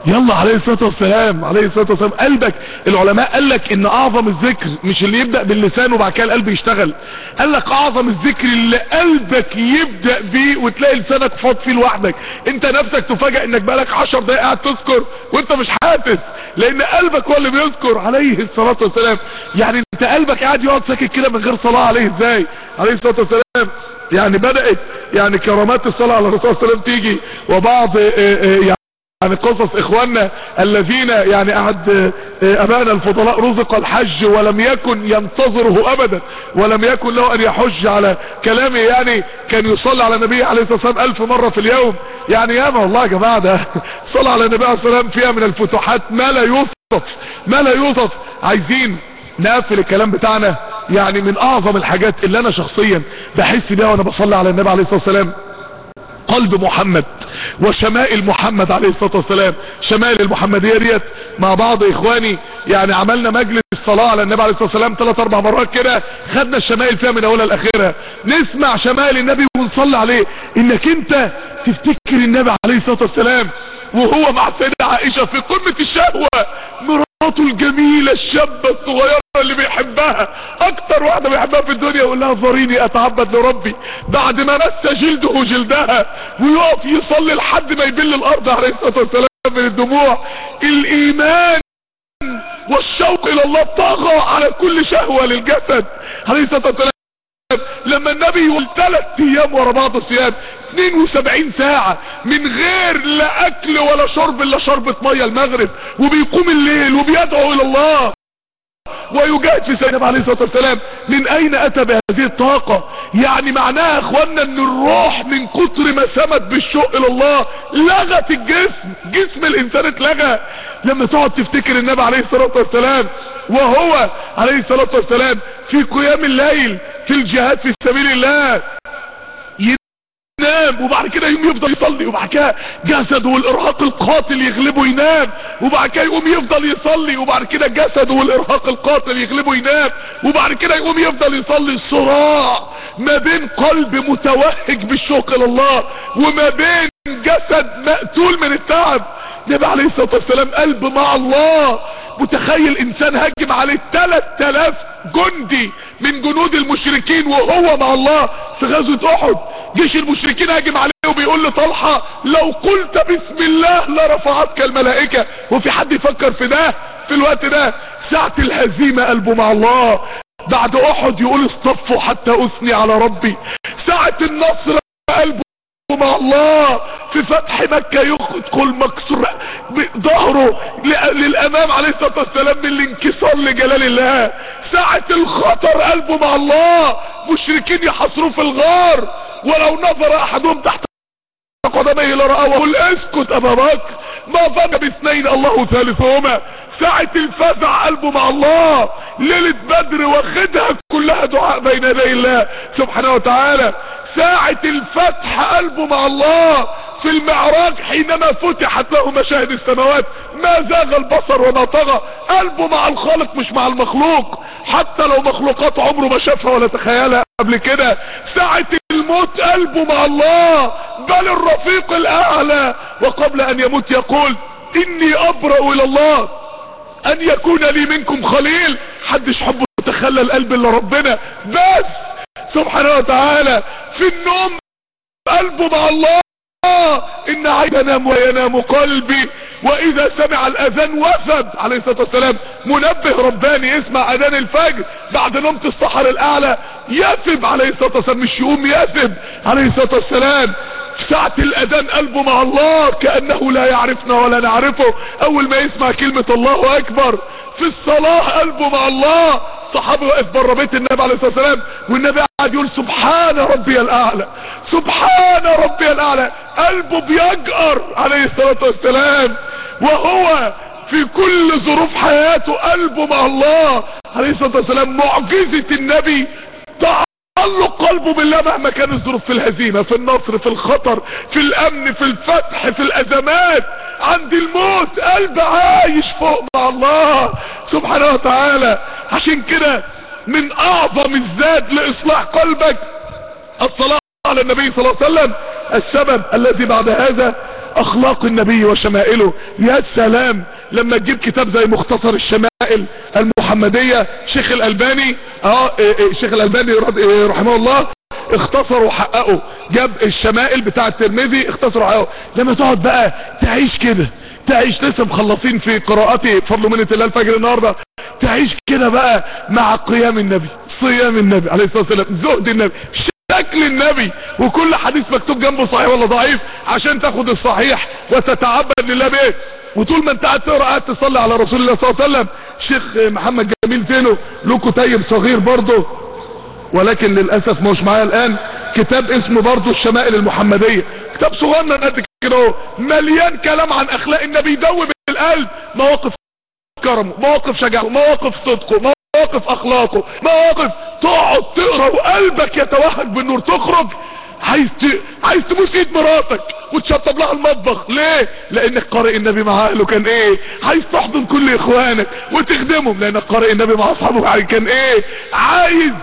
Speaker 1: يلا عليه الصلاة والسلام عليه الصلاة والسلام. قلبك العلماء قال لك إن أعظم الذكر مش اللي يبدأ باللسان وبعد كده القلب يشتغل. قال لك أعظم الذكر اللي قلبك يبدأ بيه وتلاقي لسانك فاض فيه لوحدك. أنت نفسك تفاجئ إنك بقالك 10 دقايق قاعد تذكر وأنت مش حاسس لأن قلبك هو اللي بيذكر عليه الصلاة والسلام. يعني انت قلبك قاعد يقعد ساكت كده من غير صلاة. عليه إزاي؟ عليه الصلاة والسلام. يعني بدأت يعني كرامات الصلاة على الرسول صلى الله عليه وسلم تيجي وبعض آه آه يعني قصص إخواننا الذين يعني احد ابائنا الفضلاء رزق الحج ولم يكن ينتظره ابدا ولم يكن له أن يحج على كلامه. يعني كان يصلي على النبي عليه الصلاة والسلام ألف مرة في اليوم. يعني ياما والله يا جماعة ده صلى على النبي عليه الصلاة والسلام فيها من الفتوحات ما لا يوصف ما لا يوصف. عايزين نقفل الكلام بتاعنا يعني من أعظم الحاجات اللي أنا شخصيا بحس بيها وأنا بصلي على النبي عليه الصلاة والسلام. قلب محمد وشمائل محمد عليه الصلاة والسلام. شمائل المحمدية ديت مع بعض إخواني. يعني عملنا مجلس الصلاة على النبي عليه الصلاة والسلام ثلاث أربع مرات كده. خدنا الشمائل فيها من أولها لآخرها. نسمع شمائل النبي ونصلي عليه. إنك أنت تفتكر النبي عليه الصلاة والسلام. وهو مع سيدة عائشة في قمة الشهوة. مراته الجميلة الشابة الصغيرة اللي بيحبها أكتر واحدة بيحبها في الدنيا يقول لها ضريني أتعبد لربي. بعد ما مس جلده جلدها ويقف يصلي لحد ما يبل الأرض عليه الصلاة والسلام من الدموع. الإيمان والشوق إلى الله طغى على كل شهوة للجسد. عليه الصلاة والسلام لما النبي يقول ثلاث أيام ورا بعض الصيام 72 ساعة من غير لا أكل ولا شرب إلا شربة مية المغرب وبيقوم الليل وبيدعو إلى الله. ويجاهد في سيدنا عليه الصلاة والسلام من أين أتى بهذه الطاقة؟ يعني معناها أخوانا إن الروح من كتر ما سمت بالشوق إلى الله لغت الجسم جسم الإنسان اتلغى. لما تقعد تفتكر النبي عليه الصلاة والسلام وهو عليه الصلاة والسلام في قيام الليل في الجهاد في سبيل الله. ينام وبعد كده يقوم يفضل يصلي وبعد كده جسده والإرهاق القاتل يغلبه ينام وبعد كده يقوم يفضل يصلي وبعد كده جسده والإرهاق القاتل يغلبه ينام وبعد كده يقوم يفضل يصلي. صراع ما بين قلب متوهج بالشوق الله وما بين جسد مقتول من التعب. النبي عليه الصلاة والسلام قلب مع الله. متخيل إنسان هجم عليه 3000 جندي من جنود المشركين وهو مع الله في غزوة أحد. جيش المشركين هجم عليه وبيقول لطلحة لو قلت بسم الله لرفعتك الملائكة. وفي حد يفكر في ده؟ في الوقت ده ساعة الهزيمة قلبه مع الله. بعد أحد يقول اصطفوا حتى أثني على ربي. ساعة النصر قلبه مع الله. في فتح مكة يدخل مكسور ظهره للأمام عليه الصلاة والسلام من الانكسار لجلال الله. ساعة الخطر قلبه مع الله. مشركين يحصروه في الغار. ولو نظر أحدهم تحت قدميه لرأى وقل اسكت أبا بكر. ما ظن باثنين الله ثالثهما. ساعة الفزع قلبه مع الله. ليلة بدر واخدها كلها دعاء بين يدي الله سبحانه وتعالى. ساعة الفتح قلبه مع الله في المعراج حينما فتحت له مشاهد السماوات. ما زاغ البصر وما طغى. قلبه مع الخالق مش مع المخلوق. حتى لو مخلوقات عمره ما شافها ولا تخيلها. قبل كده ساعة الموت قلبه مع الله. بل الرفيق الأعلى. وقبل أن يموت يقول إني أبرأ إلى الله. أن يكون لي منكم خليل. حدش حبه تخلى القلب إلا ربنا. بس سبحانه وتعالى في النوم. قلبه مع الله. إن عين ينام وينام قلبي. وإذا سمع الأذان وثب عليه الصلاة والسلام. منبه رباني. اسمع أذان الفجر. بعد نومة السحر الأعلى. يثب. عليه الصلاة والسلام. مش يقوم يثب. عليه الصلاة والسلام. ساعة الأذان قلبه مع الله كأنه لا يعرفنا ولا نعرفه. أول ما يسمع كلمة الله أكبر في الصلاة قلبه مع الله. صحابي واقف بره بيت النبي عليه الصلاة والسلام والنبي قاعد يقول سبحان ربي الأعلى سبحان ربي الأعلى. قلبه بيجأر عليه الصلاة والسلام. وهو في كل ظروف حياته قلبه مع الله. عليه الصلاة والسلام معجزة النبي تعلق قلبه بالله مهما كان الظروف في الهزيمة في النصر في الخطر في الأمن في الفتح في الأزمات عند الموت قلب عايش فوق مع الله. سبحانه وتعالى عشان كده من أعظم الزاد لإصلاح قلبك الصلاة على النبي صلى الله عليه وسلم السبب الذي بعد هذا أخلاق النبي وشمائله. يا سلام لما تجيب كتاب زي مختصر الشمائل المحمدية شيخ الألباني آه إيه إيه شيخ الألباني إيه رحمه الله اختصر وحققه جاب الشمائل بتاع الترمذي اختصر وحققه لما تقعد بقى تعيش كده تعيش لسه مخلصين في قراءتي فضل منة الله الفجر النهارده. تعيش كده بقى مع قيام النبي صيام النبي عليه الصلاة والسلام زهد النبي شكل النبي وكل حديث مكتوب جنبه صحيح ولا ضعيف عشان تاخد الصحيح وتتعبد لله به وطول ما انت قاعد تقرأ قاعد تصلي على رسول الله صلى الله عليه وسلم شيخ محمد جميل فينه له كتيب صغير برضه ولكن للأسف مش معايا الآن. كتاب اسمه برضه الشمائل المحمدية. كتاب صغنن قد كده مليان كلام عن أخلاق النبي. يدوب القلب. مواقف كرمه مواقف شجاعه مواقف صدقه مواقف أخلاقه مواقف تقعد تقرأ وقلبك يتوهج بالنور تخرج. عايز ت... عايز تبوس إيد مراتك وتشطب لها المطبخ. ليه؟ لأنك قارئ النبي مع أهله كان إيه؟ عايز تحضن كل إخوانك وتخدمهم لانك قارئ النبي مع أصحابه كان إيه؟ عايز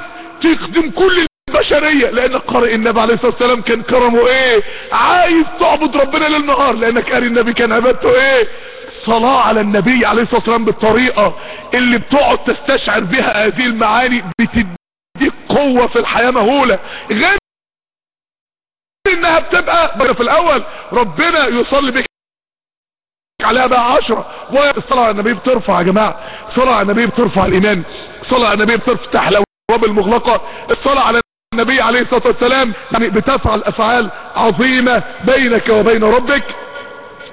Speaker 1: تخدم كل البشرية لانك قارئ النبي عليه الصلاة والسلام كان كرمه إيه؟ عايز تعبد ربنا ليل نهار لأنك قارئ النبي كان عبادته إيه؟ صلاة على النبي عليه الصلاة والسلام بالطريقة اللي بتقعد تستشعر بها هذه المعاني بتديك قوة في الحياة مهولة. غير إنها بتبقى في الأول ربنا يصلي بك عليها بقى عشرة. والصلاة على النبي بترفع يا جماعة. الصلاة على النبي بترفع الإيمان. الصلاة على النبي بتفتح الأبواب المغلقة. الصلاة على النبي عليه الصلاة والسلام يعني بتفعل أفعال عظيمة بينك وبين ربك.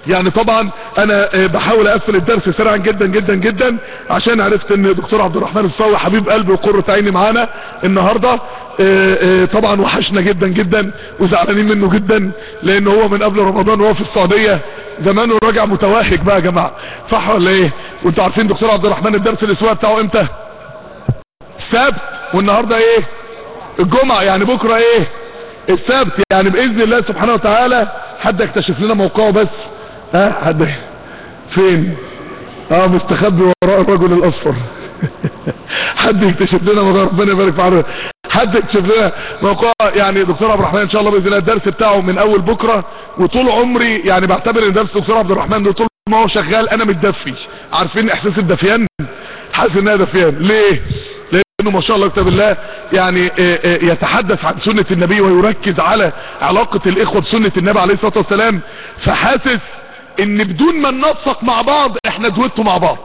Speaker 1: يعني طبعا أنا آه، بحاول أقفل الدرس سريعا جدا جدا جدا عشان عرفت إن دكتور عبد الرحمن الصاوي حبيب قلبي وقرة عيني معانا النهارده. آه، آه، طبعا وحشنا جدا جدا وزعلانين منه جدا لأن هو من قبل رمضان وهو في السعودية. زمانه راجع متوهج بقى يا جماعة. صح ولا إيه؟ وأنتوا عارفين دكتور عبد الرحمن الدرس الأسبوع بتاعه إمتى؟ السبت. والنهاردة إيه؟ الجمعة. يعني بكرة إيه؟ السبت. يعني بإذن الله سبحانه وتعالى حد يكتشف لنا موقعه بس. ها حد فين؟ آه مستخبي وراء الرجل الأصفر. حد يكتشف لنا ربنا يبارك في حد يكتشف لنا موقع يعني دكتور عبد الرحمن إن شاء الله بإذن الله الدرس بتاعه من أول بكرة وطول عمري يعني بعتبر إن درس دكتور عبد الرحمن ده طول ما هو شغال أنا متدفي. عارفين إحساس الدفيان؟ حاسس إنها دفيان. ليه؟ لأنه ما شاء الله كتاب الله يعني آه، آه، يتحدث عن سنة النبي ويركز على علاقة الإخوة بسنة النبي عليه الصلاة والسلام فحاسس إن بدون ما ننسق مع بعض إحنا دويتوا مع بعض.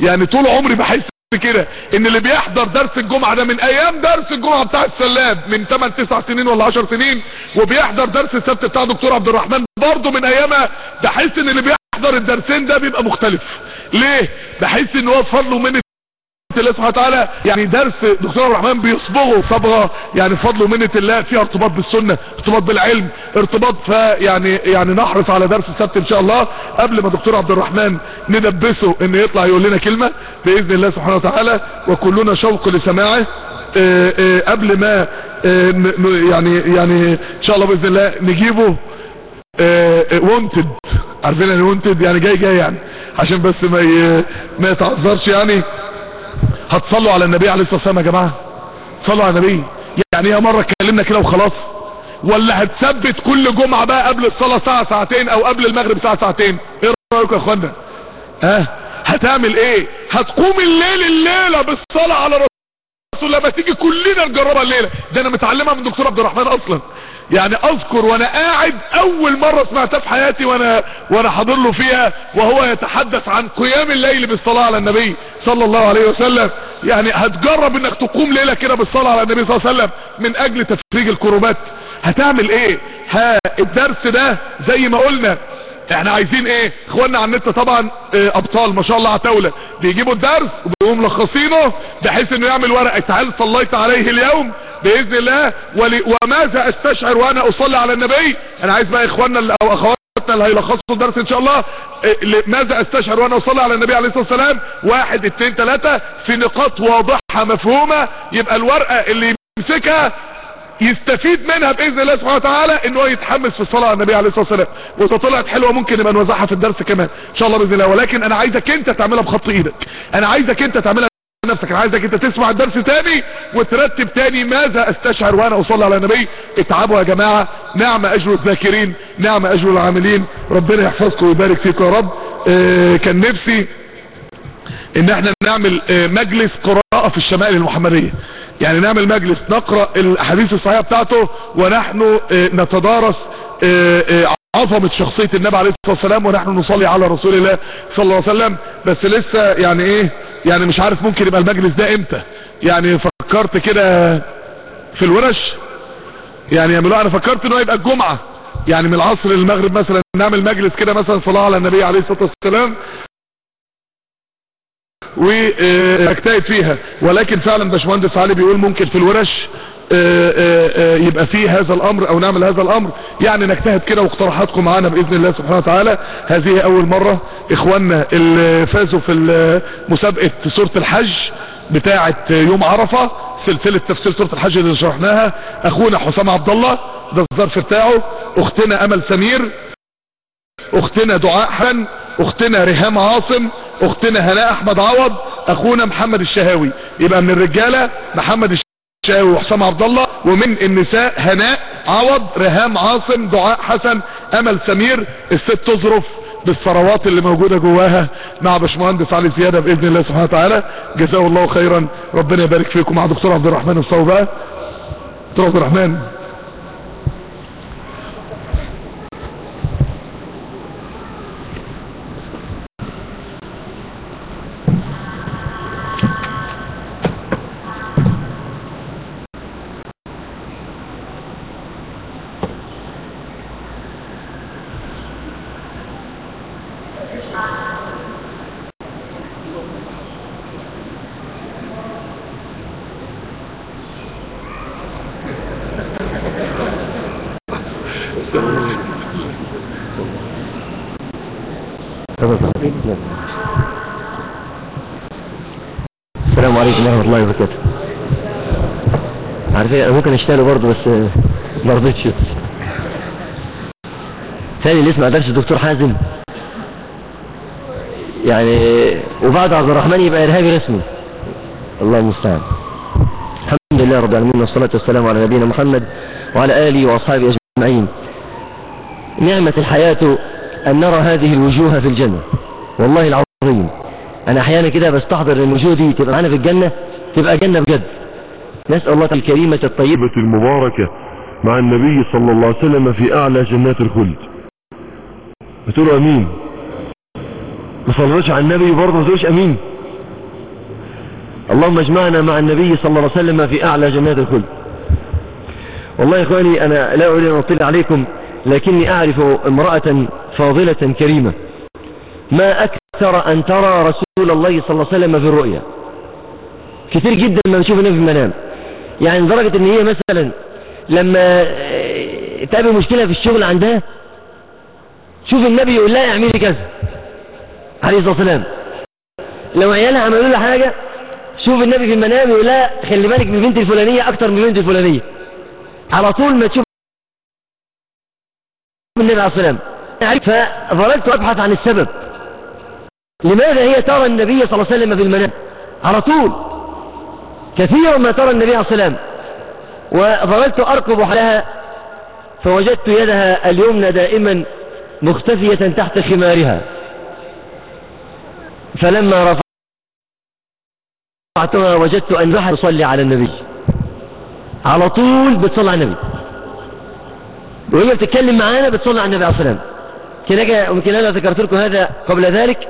Speaker 1: يعني طول عمري بحس كده إن اللي بيحضر درس الجمعة ده من أيام درس الجمعة بتاع السلاب من 8 9 سنين ولا 10 سنين وبيحضر درس السبت بتاع دكتور عبد الرحمن برضه من ايامها بحس إن اللي بيحضر الدرسين ده بيبقى مختلف. ليه؟ بحس إن هو فضله من الله سبحانه وتعالى يعني درس دكتور عبد الرحمن بيصبغه صبغة يعني بفضل ومنه الله فيها ارتباط بالسنة ارتباط بالعلم ارتباط فيعني يعني نحرص على درس السبت إن شاء الله. قبل ما دكتور عبد الرحمن ندبسه إن يطلع يقول لنا كلمة بإذن الله سبحانه وتعالى وكلنا شوق لسماعه. آه، آه، قبل ما آه، ن- يعني يعني إن شاء الله بإذن الله نجيبه. وونتد عارفين يعني وونتد يعني جاي جاي يعني عشان بس ما ما يتعذرش يعني. هتصلوا على النبي عليه الصلاة والسلام يا جماعة. صلوا على النبي. يعني هي مرة اتكلمنا كده وخلاص. ولا هتثبت كل جمعة بقى قبل الصلاة ساعة ساعتين أو قبل المغرب ساعة ساعتين. إيه رايكم يا إخوانا؟ ها؟ هتعمل إيه؟ هتقوم الليل الليلة بالصلاة على رسول الله ما تيجي كلنا نجربها الليلة. ده أنا متعلمها من دكتور عبد الرحمن أصلا. يعني أذكر وأنا قاعد أول مرة سمعتها في حياتي وأنا وأنا حاضر له فيها وهو يتحدث عن قيام الليل بالصلاة على النبي صلى الله عليه وسلم. يعني هتجرب إنك تقوم ليلة كده بالصلاة على النبي صلى الله عليه وسلم من أجل تفريج الكروبات. هتعمل إيه؟ ها الدرس ده زي ما قلنا إحنا عايزين إيه؟ اخواننا على النت طبعا آه ابطال ما شاء الله عتاولة بيجيبوا الدرس وبيقوموا ملخصينه بحيث انه يعمل ورقة. تعال صليت عليه اليوم بإذن الله. ول... وماذا أستشعر وأنا أصلي على النبي؟ أنا عايز بقى إخواننا أو أخواتنا اللي هيلخصوا الدرس إن شاء الله ل- ماذا أستشعر وأنا أصلي على النبي عليه الصلاة والسلام؟ واحد اتنين تلاتة في نقاط واضحة مفهومة يبقى الورقة اللي يمسكها يستفيد منها بإذن الله سبحانه وتعالى ان هو يتحمس في الصلاه على النبي عليه الصلاة والسلام. وإذا طلعت حلوة ممكن نبقى نوزعها في الدرس كمان إن شاء الله بإذن الله. ولكن أنا عايزك أنت تعملها بخط إيدك. أنا عايزك أنت تعملها نفسك. أنا عايزك أنت تسمع الدرس تاني وترتب تاني ماذا أستشعر وأنا أصلي على النبي. اتعبوا يا جماعة. نعم أجر الذاكرين. نعم أجر العاملين. ربنا يحفظكم ويبارك فيكم يا رب. آه كان نفسي إن إحنا نعمل آه مجلس قراءة في الشمائل المحمدية. يعني نعمل مجلس نقرأ الأحاديث الصحيحة بتاعته ونحن آه نتدارس آه آه عظمة شخصية النبي عليه الصلاة والسلام ونحن نصلي على رسول الله صلى الله عليه وسلم. بس لسه يعني إيه؟ يعني مش عارف ممكن يبقى المجلس ده إمتى. يعني فكرت كده في الورش؟ يعني يعملوها أنا فكرت إنه يبقى الجمعة. يعني من العصر للمغرب مثلا نعمل مجلس كده مثلا صلاة على النبي عليه الصلاة والسلام. واجتهد فيها. ولكن فعلا باشمهندس علي بيقول ممكن في الورش آه، آه، آه، يبقى فيه هذا الأمر أو نعمل هذا الأمر. يعني نجتهد كده واقتراحاتكم معانا بإذن الله سبحانه وتعالى. هذه أول مرة إخواننا اللي فازوا في مسابقة سورة الحج بتاعة يوم عرفة سلسلة تفسير سورة الحج اللي شرحناها. أخونا حسام عبد الله ده الظرف بتاعه. أختنا أمل سمير. أختنا دعاء حن أختنا ريهام عاصم أختنا هناء أحمد عوض أخونا محمد الشهاوي. يبقى من الرجالة محمد الشهاوي وحسام عبد الله ومن النساء هناء عوض ريهام عاصم دعاء حسن أمل سمير الست تظرف بالثروات اللي موجودة جواها مع باشمهندس علي زيادة بإذن الله سبحانه وتعالى. جزاه الله خيرا. ربنا يبارك فيكم. مع دكتور عبد الرحمن الصوباء دكتور عبد الرحمن
Speaker 4: السلام عليكم ورحمة الله وبركاته عارفين أنا ممكن اشتغل برضه بس ما رضيتش. ثاني اللي يسمع درس الدكتور حازم. يعني وبعد عبد الرحمن يبقى ارهابي رسمي. الله المستعان. الحمد لله رب العالمين والصلاة والسلام على نبينا محمد وعلى آله وأصحابه أجمعين. نعمة الحياة أن نرى هذه الوجوه في الجنة. والله العظيم. أنا أحيانا كده بستحضر الوجوه دي تبقى معانا في الجنة تبقى جنة بجد. نسأل الله الكريمة الطيبة.
Speaker 5: المباركة مع النبي صلى الله عليه وسلم في أعلى جنات الخلد. بتقولوا أمين. ما صلوش على النبي برضه ما تقولوش أمين. اللهم اجمعنا مع النبي صلى الله عليه وسلم في أعلى جنات الخلد. والله يا إخواني أنا لا أريد أن أطلع عليكم لكني أعرف امرأة فاضلة كريمة. ما أكثر أن ترى رسول الله صلى الله عليه وسلم في الرؤيا. كتير جدا ما بنشوف النبي في المنام. يعني لدرجة إن هي مثلا لما آه، تقابل مشكلة في الشغل عندها شوف النبي يقول لها اعملي كذا عليه الصلاة والسلام. لو عيالها عملوا لها حاجة شوف النبي في المنام يقول لها خلي بالك من البنت الفلانية أكتر من البنت الفلانية. على طول ما تشوف النبي عليه الصلاة والسلام. فظللت ابحث عن السبب. لماذا هي ترى النبي صلى الله عليه وسلم في المنام؟ على طول. كثيرا ما ترى النبي عليه الصلاة وظللت أركب حولها فوجدت يدها اليمنى دائما مختفية تحت خمارها. فلما رفعتها وجدت أن بحر تصلي على النبي. على طول بتصلي على النبي. وهي بتتكلم معانا بتصلي على النبي عليه الصلاة والسلام يمكن أنا ذكرت لكم هذا قبل ذلك.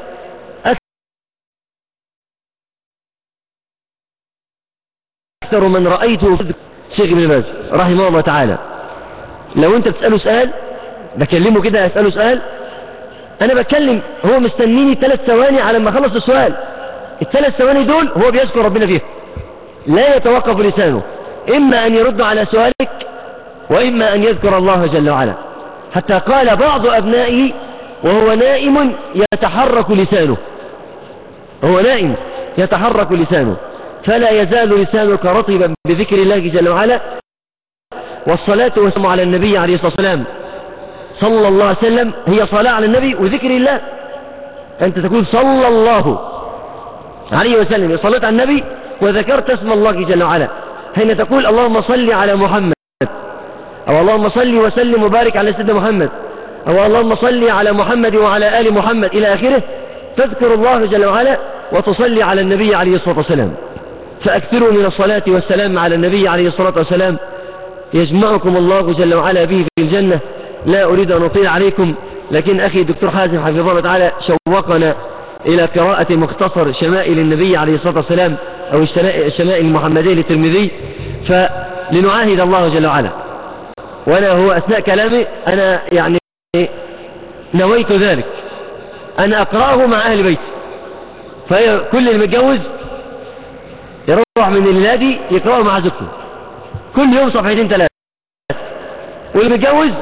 Speaker 5: أكثر من رأيته في شيخ ابن باز رحمه الله تعالى. لو أنت بتسأله سؤال بكلمه كده أسأله سؤال أنا بتكلم هو مستنيني ثلاث ثواني على ما أخلص السؤال. الثلاث ثواني دول هو بيذكر ربنا فيها لا يتوقف لسانه. إما أن يرد على سؤالك وإما أن يذكر الله جل وعلا. حتى قال بعض أبنائه وهو نائم يتحرك لسانه. هو نائم يتحرك لسانه. فلا يزال لسانك رطبا بذكر الله جل وعلا والصلاة والسلام على النبي عليه الصلاة والسلام. صلى الله عليه وسلم هي صلاة على النبي وذكر الله. أنت تقول صلى الله عليه وسلم صليت على النبي وذكرت اسم الله جل وعلا. حين تقول اللهم صل على محمد أو اللهم صل وسلم وبارك على سيدنا محمد أو اللهم صل على محمد وعلى آل محمد إلى آخره تذكر الله جل وعلا وتصلي على النبي عليه الصلاة والسلام. فأكثروا من الصلاة والسلام على النبي عليه الصلاة والسلام. يجمعكم الله جل وعلا به في الجنة. لا أريد أن أطيل عليكم لكن أخي الدكتور حازم حفظه الله تعالى شوقنا إلى قراءة مختصر شمائل النبي عليه الصلاة والسلام أو الشمائل المحمدية للترمذي. فلنعاهد الله جل وعلا. وأنا هو أثناء كلامي أنا يعني نويت ذلك. أن أقرأه مع أهل بيتي. فهي كل اللي متجوز يروح من النادي يقرأه مع زوجته. كل يوم صفحتين ثلاثة. واللي متجوز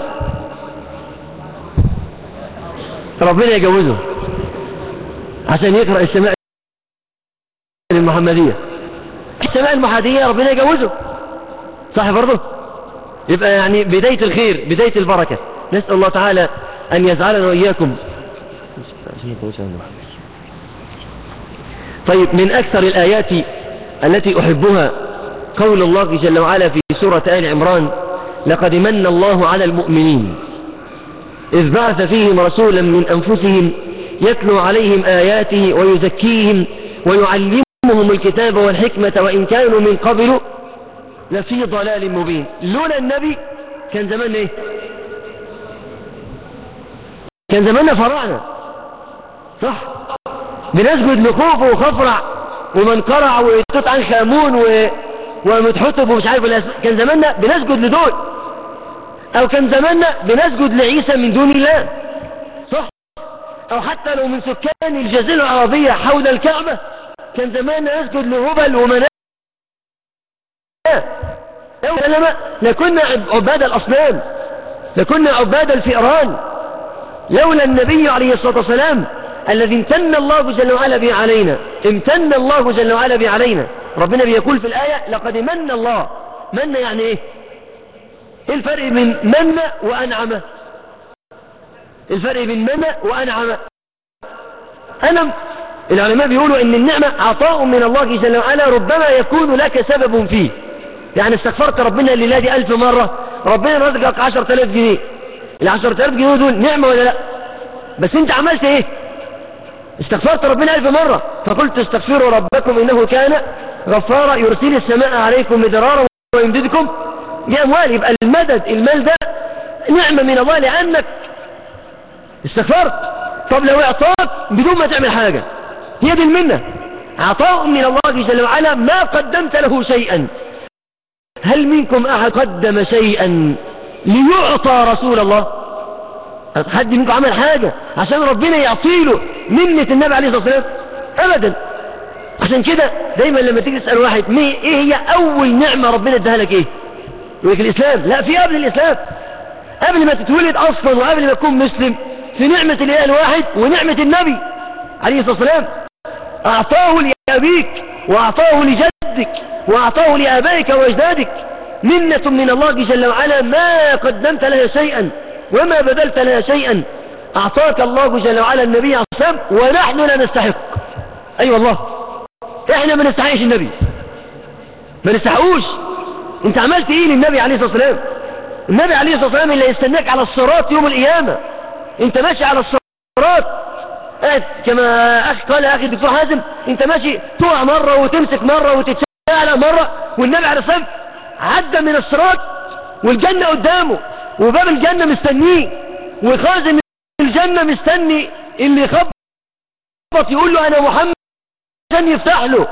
Speaker 5: ربنا يجوزه. عشان يقرأ السماء المحمدية. السماء المحمدية ربنا يجوزه. صح برضه؟ يبقى يعني بداية الخير بداية البركة. نسأل الله تعالى أن يجعلنا وإياكم. طيب من أكثر الآيات التي أحبها قول الله جل وعلا في سورة آل عمران لقد من الله على المؤمنين إذ بعث فيهم رسولا من أنفسهم يتلو عليهم آياته ويزكيهم ويعلمهم الكتاب والحكمة وإن كانوا من قبل لفي ضلال مبين. لولا النبي كان زمان إيه؟ كان زماننا فراعنة صح؟ بنسجد لخوف وخفرع. ومنقرع وتوت عن خامون و... ومتحتب ومش عارف الأسماء كان زماننا بنسجد لدول. أو كان زماننا بنسجد لعيسى من دون الله. صح؟ أو حتى لو من سكان الجزيرة العربية حول الكعبة كان زماننا نسجد لهبل انما لكنا عباد الأصنام لكنا عباد الفئران. لولا النبي عليه الصلاة والسلام الذي امتن الله جل وعلا به علينا. امتن الله جل وعلا به علينا. ربنا بيقول في الآية لقد من الله. من يعني إيه؟ إيه الفرق بين من وأنعم؟ الفرق بين من وأنعم؟ أنم العلماء بيقولوا إن النعمة عطاء من الله جل وعلا ربما يكون لك سبب فيه. يعني استغفرت ربنا لله دي ألف مرة ربنا رزقك عشر تلاف جنيه. العشر تلاف جنيه دول نعمة ولا لا؟ بس أنت عملت إيه؟ استغفرت ربنا ألف مرة فقلت استغفروا ربكم إنه كان غفارا يرسل السماء عليكم مدرارا ويمددكم. بأموال يبقى المدد المال ده نعمة من الله لأنك استغفرت. طب لو إعطاك بدون ما تعمل حاجة هي دي المنة. عطاء من الله جل وعلا ما قدمت له شيئا. هل منكم أحد قدم شيئا ليعطى رسول الله؟ حد منكم عمل حاجة عشان ربنا يعطيله منة النبي عليه الصلاة والسلام؟ أبدا. عشان كده دايما لما تيجي تسأل واحد إيه هي أول نعمة ربنا اداها لك إيه؟ يقول لك الإسلام. لا في قبل الإسلام. قبل ما تتولد أصلا وقبل ما تكون مسلم في نعمة الإله الواحد ونعمة النبي عليه الصلاة والسلام. أعطاه لأبيك وأعطاه لجدك وأعطاه لآبائك وأجدادك. منة من الله جل وعلا ما قدمت لها شيئا وما بذلت لها شيئا. أعطاك الله جل وعلا النبي عليه الصلاة والسلام ونحن لا نستحق. أي أيوة والله. إحنا ما نستحقش النبي. ما نستحقوش. أنت عملت إيه للنبي عليه الصلاة والسلام؟ النبي عليه الصلاة والسلام اللي يستناك على الصراط يوم القيامة. أنت ماشي على الصراط. كما أخي قال أخي الدكتور حازم أنت ماشي تقع مرة وتمسك مرة وتتشعل مرة والنبي عليه الصلاة والسلام عدى من الصراط والجنة قدامه. وباب الجنة مستنيه وخازن الجنة مستني اللي يخبط يقول له أنا محمد عشان يفتح له.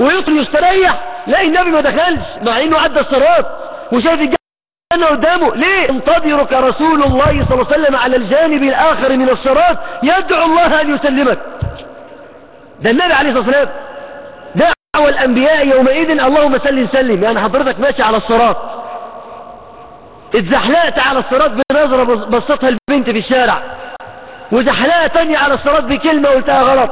Speaker 5: ويدخل يستريح لا النبي ما دخلش مع إنه عدى الصراط وشايف الجنة قدامه. ليه؟ انتظرك رسول الله صلى الله عليه وسلم على الجانب الآخر من الصراط يدعو الله أن يسلمك. ده النبي عليه الصلاة والسلام. دعوة الأنبياء يومئذ اللهم سلم سلم. يعني حضرتك ماشي على الصراط. اتزحلقت على الصراط بنظرة بص- بصتها البنت في الشارع. وزحلقة تانية على الصراط بكلمة قلتها غلط.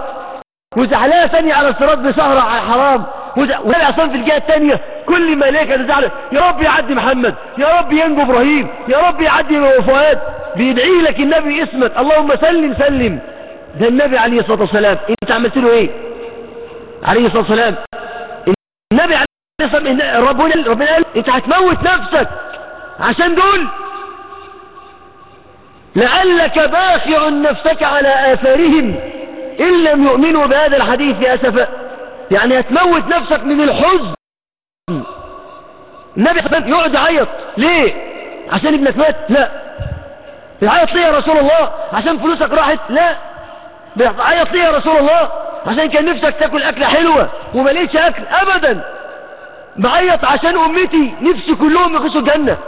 Speaker 5: وزحلقة تانية على الصراط بسهرة على حرام وز- وهي عصام في الجهة التانية كل ملائكة تزعل يا رب يعدي محمد يا رب ينجو إبراهيم يا رب يعدي فؤاد بيدعي لك النبي اسمك اللهم سلم سلم. ده النبي عليه الصلاة والسلام. أنت عملت له إيه؟ عليه الصلاة والسلام. النبي عليه الصلاة والسلام ربنا قال أنت هتموت نفسك. عشان دول. لعلك باخع نفسك على آثارهم إن لم يؤمنوا بهذا الحديث أسفا يعني هتموت نفسك من الحزن. النبي وسلم يقعد يعيط. ليه؟ عشان ابنك مات؟ لا. بيعيط ليه يا رسول الله؟ عشان فلوسك راحت؟ لا. بيعيط ليه يا رسول الله؟ عشان كان نفسك تاكل أكلة حلوة وما لقيتش أكل. أبدا. بعيط عشان أمتي. نفسي كلهم يخشوا الجنة.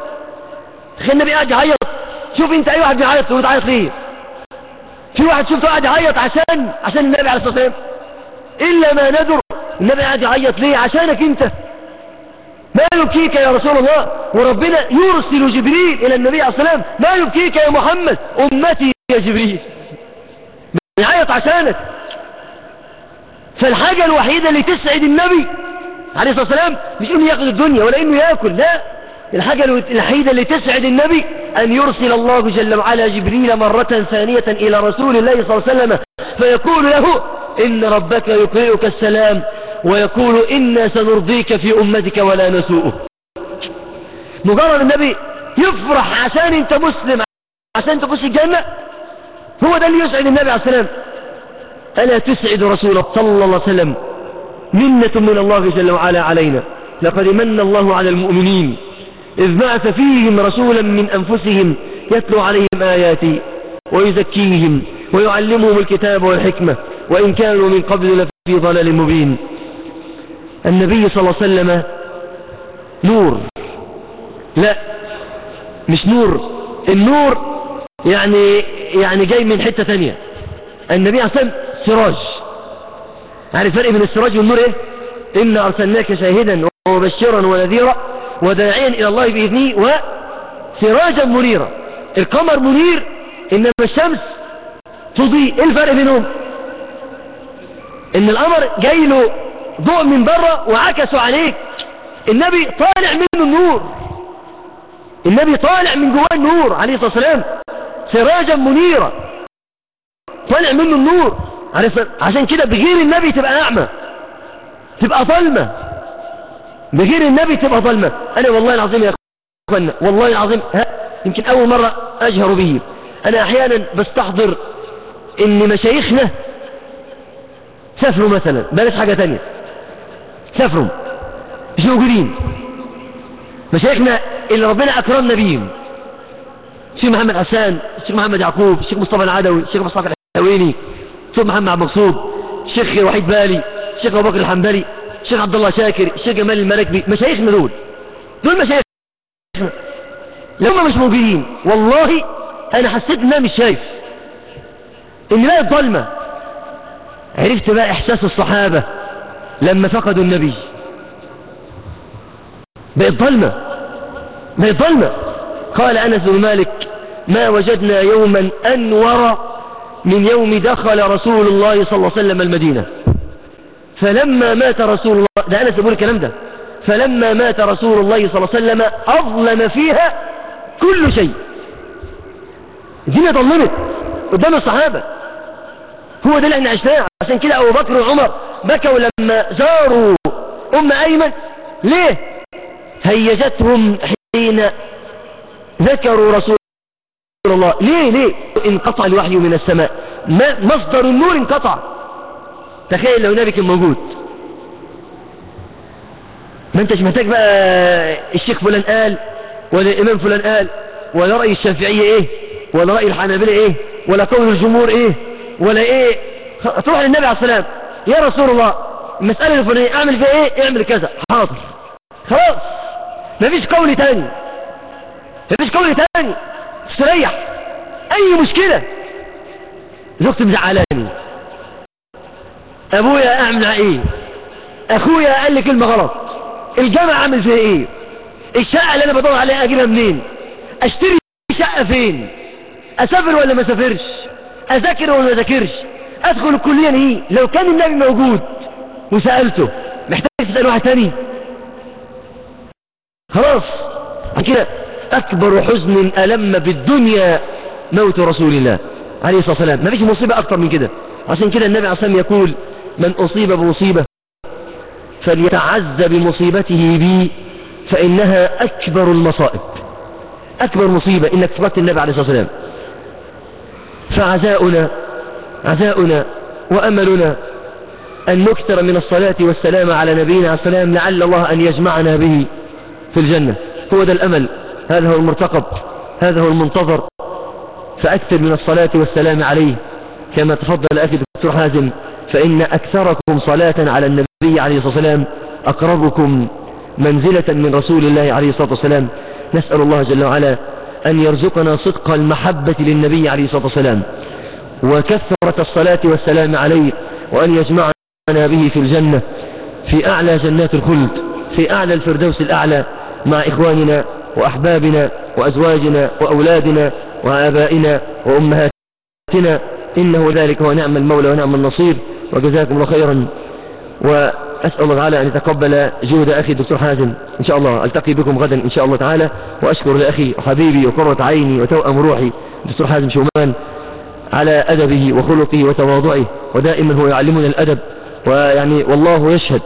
Speaker 5: تخيل النبي قاعد يعيط شوف أنت أي واحد بيعيط تقول بتعيط ليه؟ في واحد شفته قاعد يعيط عشان عشان النبي عليه الصلاة والسلام. إلا ما ندر النبي قاعد يعيط ليه؟ عشانك أنت. ما يبكيك يا رسول الله. وربنا يرسل جبريل إلى النبي عليه الصلاة والسلام. ما يبكيك يا محمد. أمتي يا جبريل. يعيط عشانك. فالحاجة الوحيدة اللي تسعد النبي عليه الصلاة والسلام مش إنه ياخذ الدنيا ولا إنه ياكل لا. الحاجة الوحيدة اللي تسعد النبي أن يرسل الله جل وعلا جبريل مرة ثانية إلى رسول الله صلى الله عليه وسلم فيقول له إن ربك يقرئك السلام ويقول إنا سنرضيك في أمتك ولا نسوءه مجرد النبي يفرح عشان أنت مسلم عشان تخش الجنة هو ده اللي يسعد النبي عليه السلام. ألا تسعد رسول صلى الله عليه وسلم؟ منة من الله جل وعلا علينا. لقد من الله على المؤمنين. إذ بعث فيهم رسولا من أنفسهم يتلو عليهم آياتي ويزكيهم ويعلمهم الكتاب والحكمة وإن كانوا من قبل لفي ضلال مبين. النبي صلى الله عليه وسلم نور. لا مش نور. النور يعني يعني جاي من حتة تانية. النبي عليه الصلاة سراج. عارف الفرق بين السراج والنور إيه؟ إنا أرسلناك شاهدا ومبشرا ونذيرا وداعيا إلى الله بإذنه وسراجا منيرا. القمر منير إنما الشمس تضيء. إيه الفرق بينهم؟ إن القمر جاي له ضوء من بره وعكسوا عليك. النبي طالع منه النور. النبي طالع من جواه النور عليه الصلاة والسلام. سراجا منيرا. طالع منه النور. عشان كده بغير النبي تبقى أعمى تبقى ظلمة. بغير النبي تبقى ظلمة. أنا والله العظيم يا أخوانا والله العظيم ها يمكن أول مرة أجهر به. أنا أحيانا بستحضر إن مشايخنا سافروا مثلا. بلاش حاجة تانية. سافروا مش موجودين. مشايخنا اللي ربنا أكرمنا بيهم الشيخ محمد حسان الشيخ محمد يعقوب الشيخ مصطفى العدوي الشيخ مصطفى الحويني الشيخ محمد عبد المقصود الشيخ وحيد بالي الشيخ أبو بكر الحنبلي. الشيخ عبد الله شاكر الشيخ جمال الملكبي مشايخنا دول دول مشايخنا لو هم مش موجودين والله أنا حسيت ان أنا مش شايف. إن بقت ظلمه عرفت بقى إحساس الصحابة لما فقدوا النبي. بقت ظلمة. بقت ظلمة. قال أنس بن مالك ما وجدنا يوما أنور من يوم دخل رسول الله صلى الله عليه وسلم المدينة. فلما مات رسول الله ده أنا سأقول الكلام ده. فلما مات رسول الله صلى الله عليه وسلم أظلم فيها كل شيء. الدنيا ظلمت قدام الصحابة. هو ده اللي إحنا عشناه. عشان كده أبو بكر وعمر بكوا لما زاروا أم أيمن. ليه؟ هيجتهم حين ذكروا رسول الله. ليه؟ ليه؟ انقطع الوحي من السماء. ما مصدر النور انقطع. تخيل لو نبي كان موجود. ما انتش محتاج بقى الشيخ فلان قال ولا الإمام فلان قال ولا رأي الشافعية إيه ولا رأي الحنابلة إيه ولا قول الجمهور إيه ولا إيه. تروح للنبي عليه السلام يا رسول الله المسألة الفلانية أعمل فيها إيه؟ اعمل كذا. حاضر. خلاص. مفيش قول تاني. مفيش قول تاني. استريح. أي مشكلة. زوجتي مزعلاني. أبويا أعمل إيه أخويا قال لي كلمة غلط. الجامعة عامل فيها إيه؟ الشقة اللي أنا بدور عليها أجيبها منين؟ أشتري شقة فين؟ أسافر ولا ما أسافرش؟ أذاكر ولا ما أذاكرش؟ أدخل الكلية إيه؟ لو كان النبي موجود وسألته محتاج تسأل واحد تاني؟ خلاص. كده أكبر حزن ألم بالدنيا موت رسول الله عليه الصلاة والسلام. ما فيش مصيبة أكتر من كده. عشان كده النبي عليه الصلاة والسلام يقول من أصيب بمصيبة فليتعز بمصيبته بي فإنها أكبر المصائب. أكبر مصيبة إنك فقدت النبي عليه الصلاة والسلام. فعزاؤنا عزاؤنا وأملنا أن نكثر من الصلاة والسلام على نبينا عليه السلام لعل الله أن يجمعنا به في الجنة. هو ده الأمل. هذا هو المرتقب. هذا هو المنتظر. فأكثر من الصلاة والسلام عليه كما تفضل أخي دكتور حازم. فإن أكثركم صلاة على النبي عليه الصلاة والسلام أقربكم منزلة من رسول الله عليه الصلاة والسلام. نسأل الله جل وعلا أن يرزقنا صدق المحبة للنبي عليه الصلاة والسلام وكثرة الصلاة والسلام عليه وأن يجمعنا به في الجنة في أعلى جنات الخلد في أعلى الفردوس الأعلى مع إخواننا وأحبابنا وأزواجنا وأولادنا وآبائنا وأمهاتنا. إنه ذلك هو نعم المولى ونعم النصير. وجزاكم الله خيرا. وأسأل الله تعالى أن يتقبل جهد أخي الدكتور حازم. إن شاء الله ألتقي بكم غدا إن شاء الله تعالى. وأشكر لأخي وحبيبي وقرة عيني وتوأم روحي الدكتور حازم شومان على أدبه وخلقه وتواضعه. ودائما هو يعلمنا الأدب. ويعني والله يشهد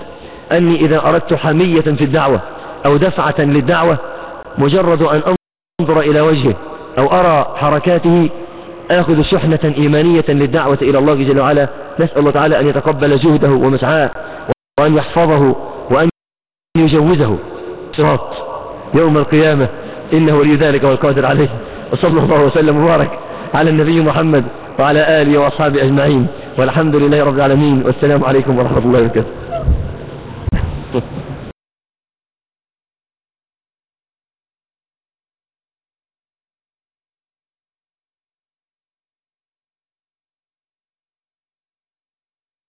Speaker 5: أني إذا أردت حمية في الدعوة أو دفعة للدعوة مجرد أن أنظر إلى وجهه أو أرى حركاته آخذ شحنة إيمانية للدعوة إلى الله جل وعلا. نسأل الله تعالى أن يتقبل جهده ومسعاه وأن يحفظه وأن يجوزه. صراط يوم القيامة. إنه ولي ذلك والقادر عليه. وصلى الله وسلم وبارك على النبي محمد وعلى آله وأصحابه أجمعين. والحمد لله رب العالمين. والسلام عليكم ورحمة الله وبركاته.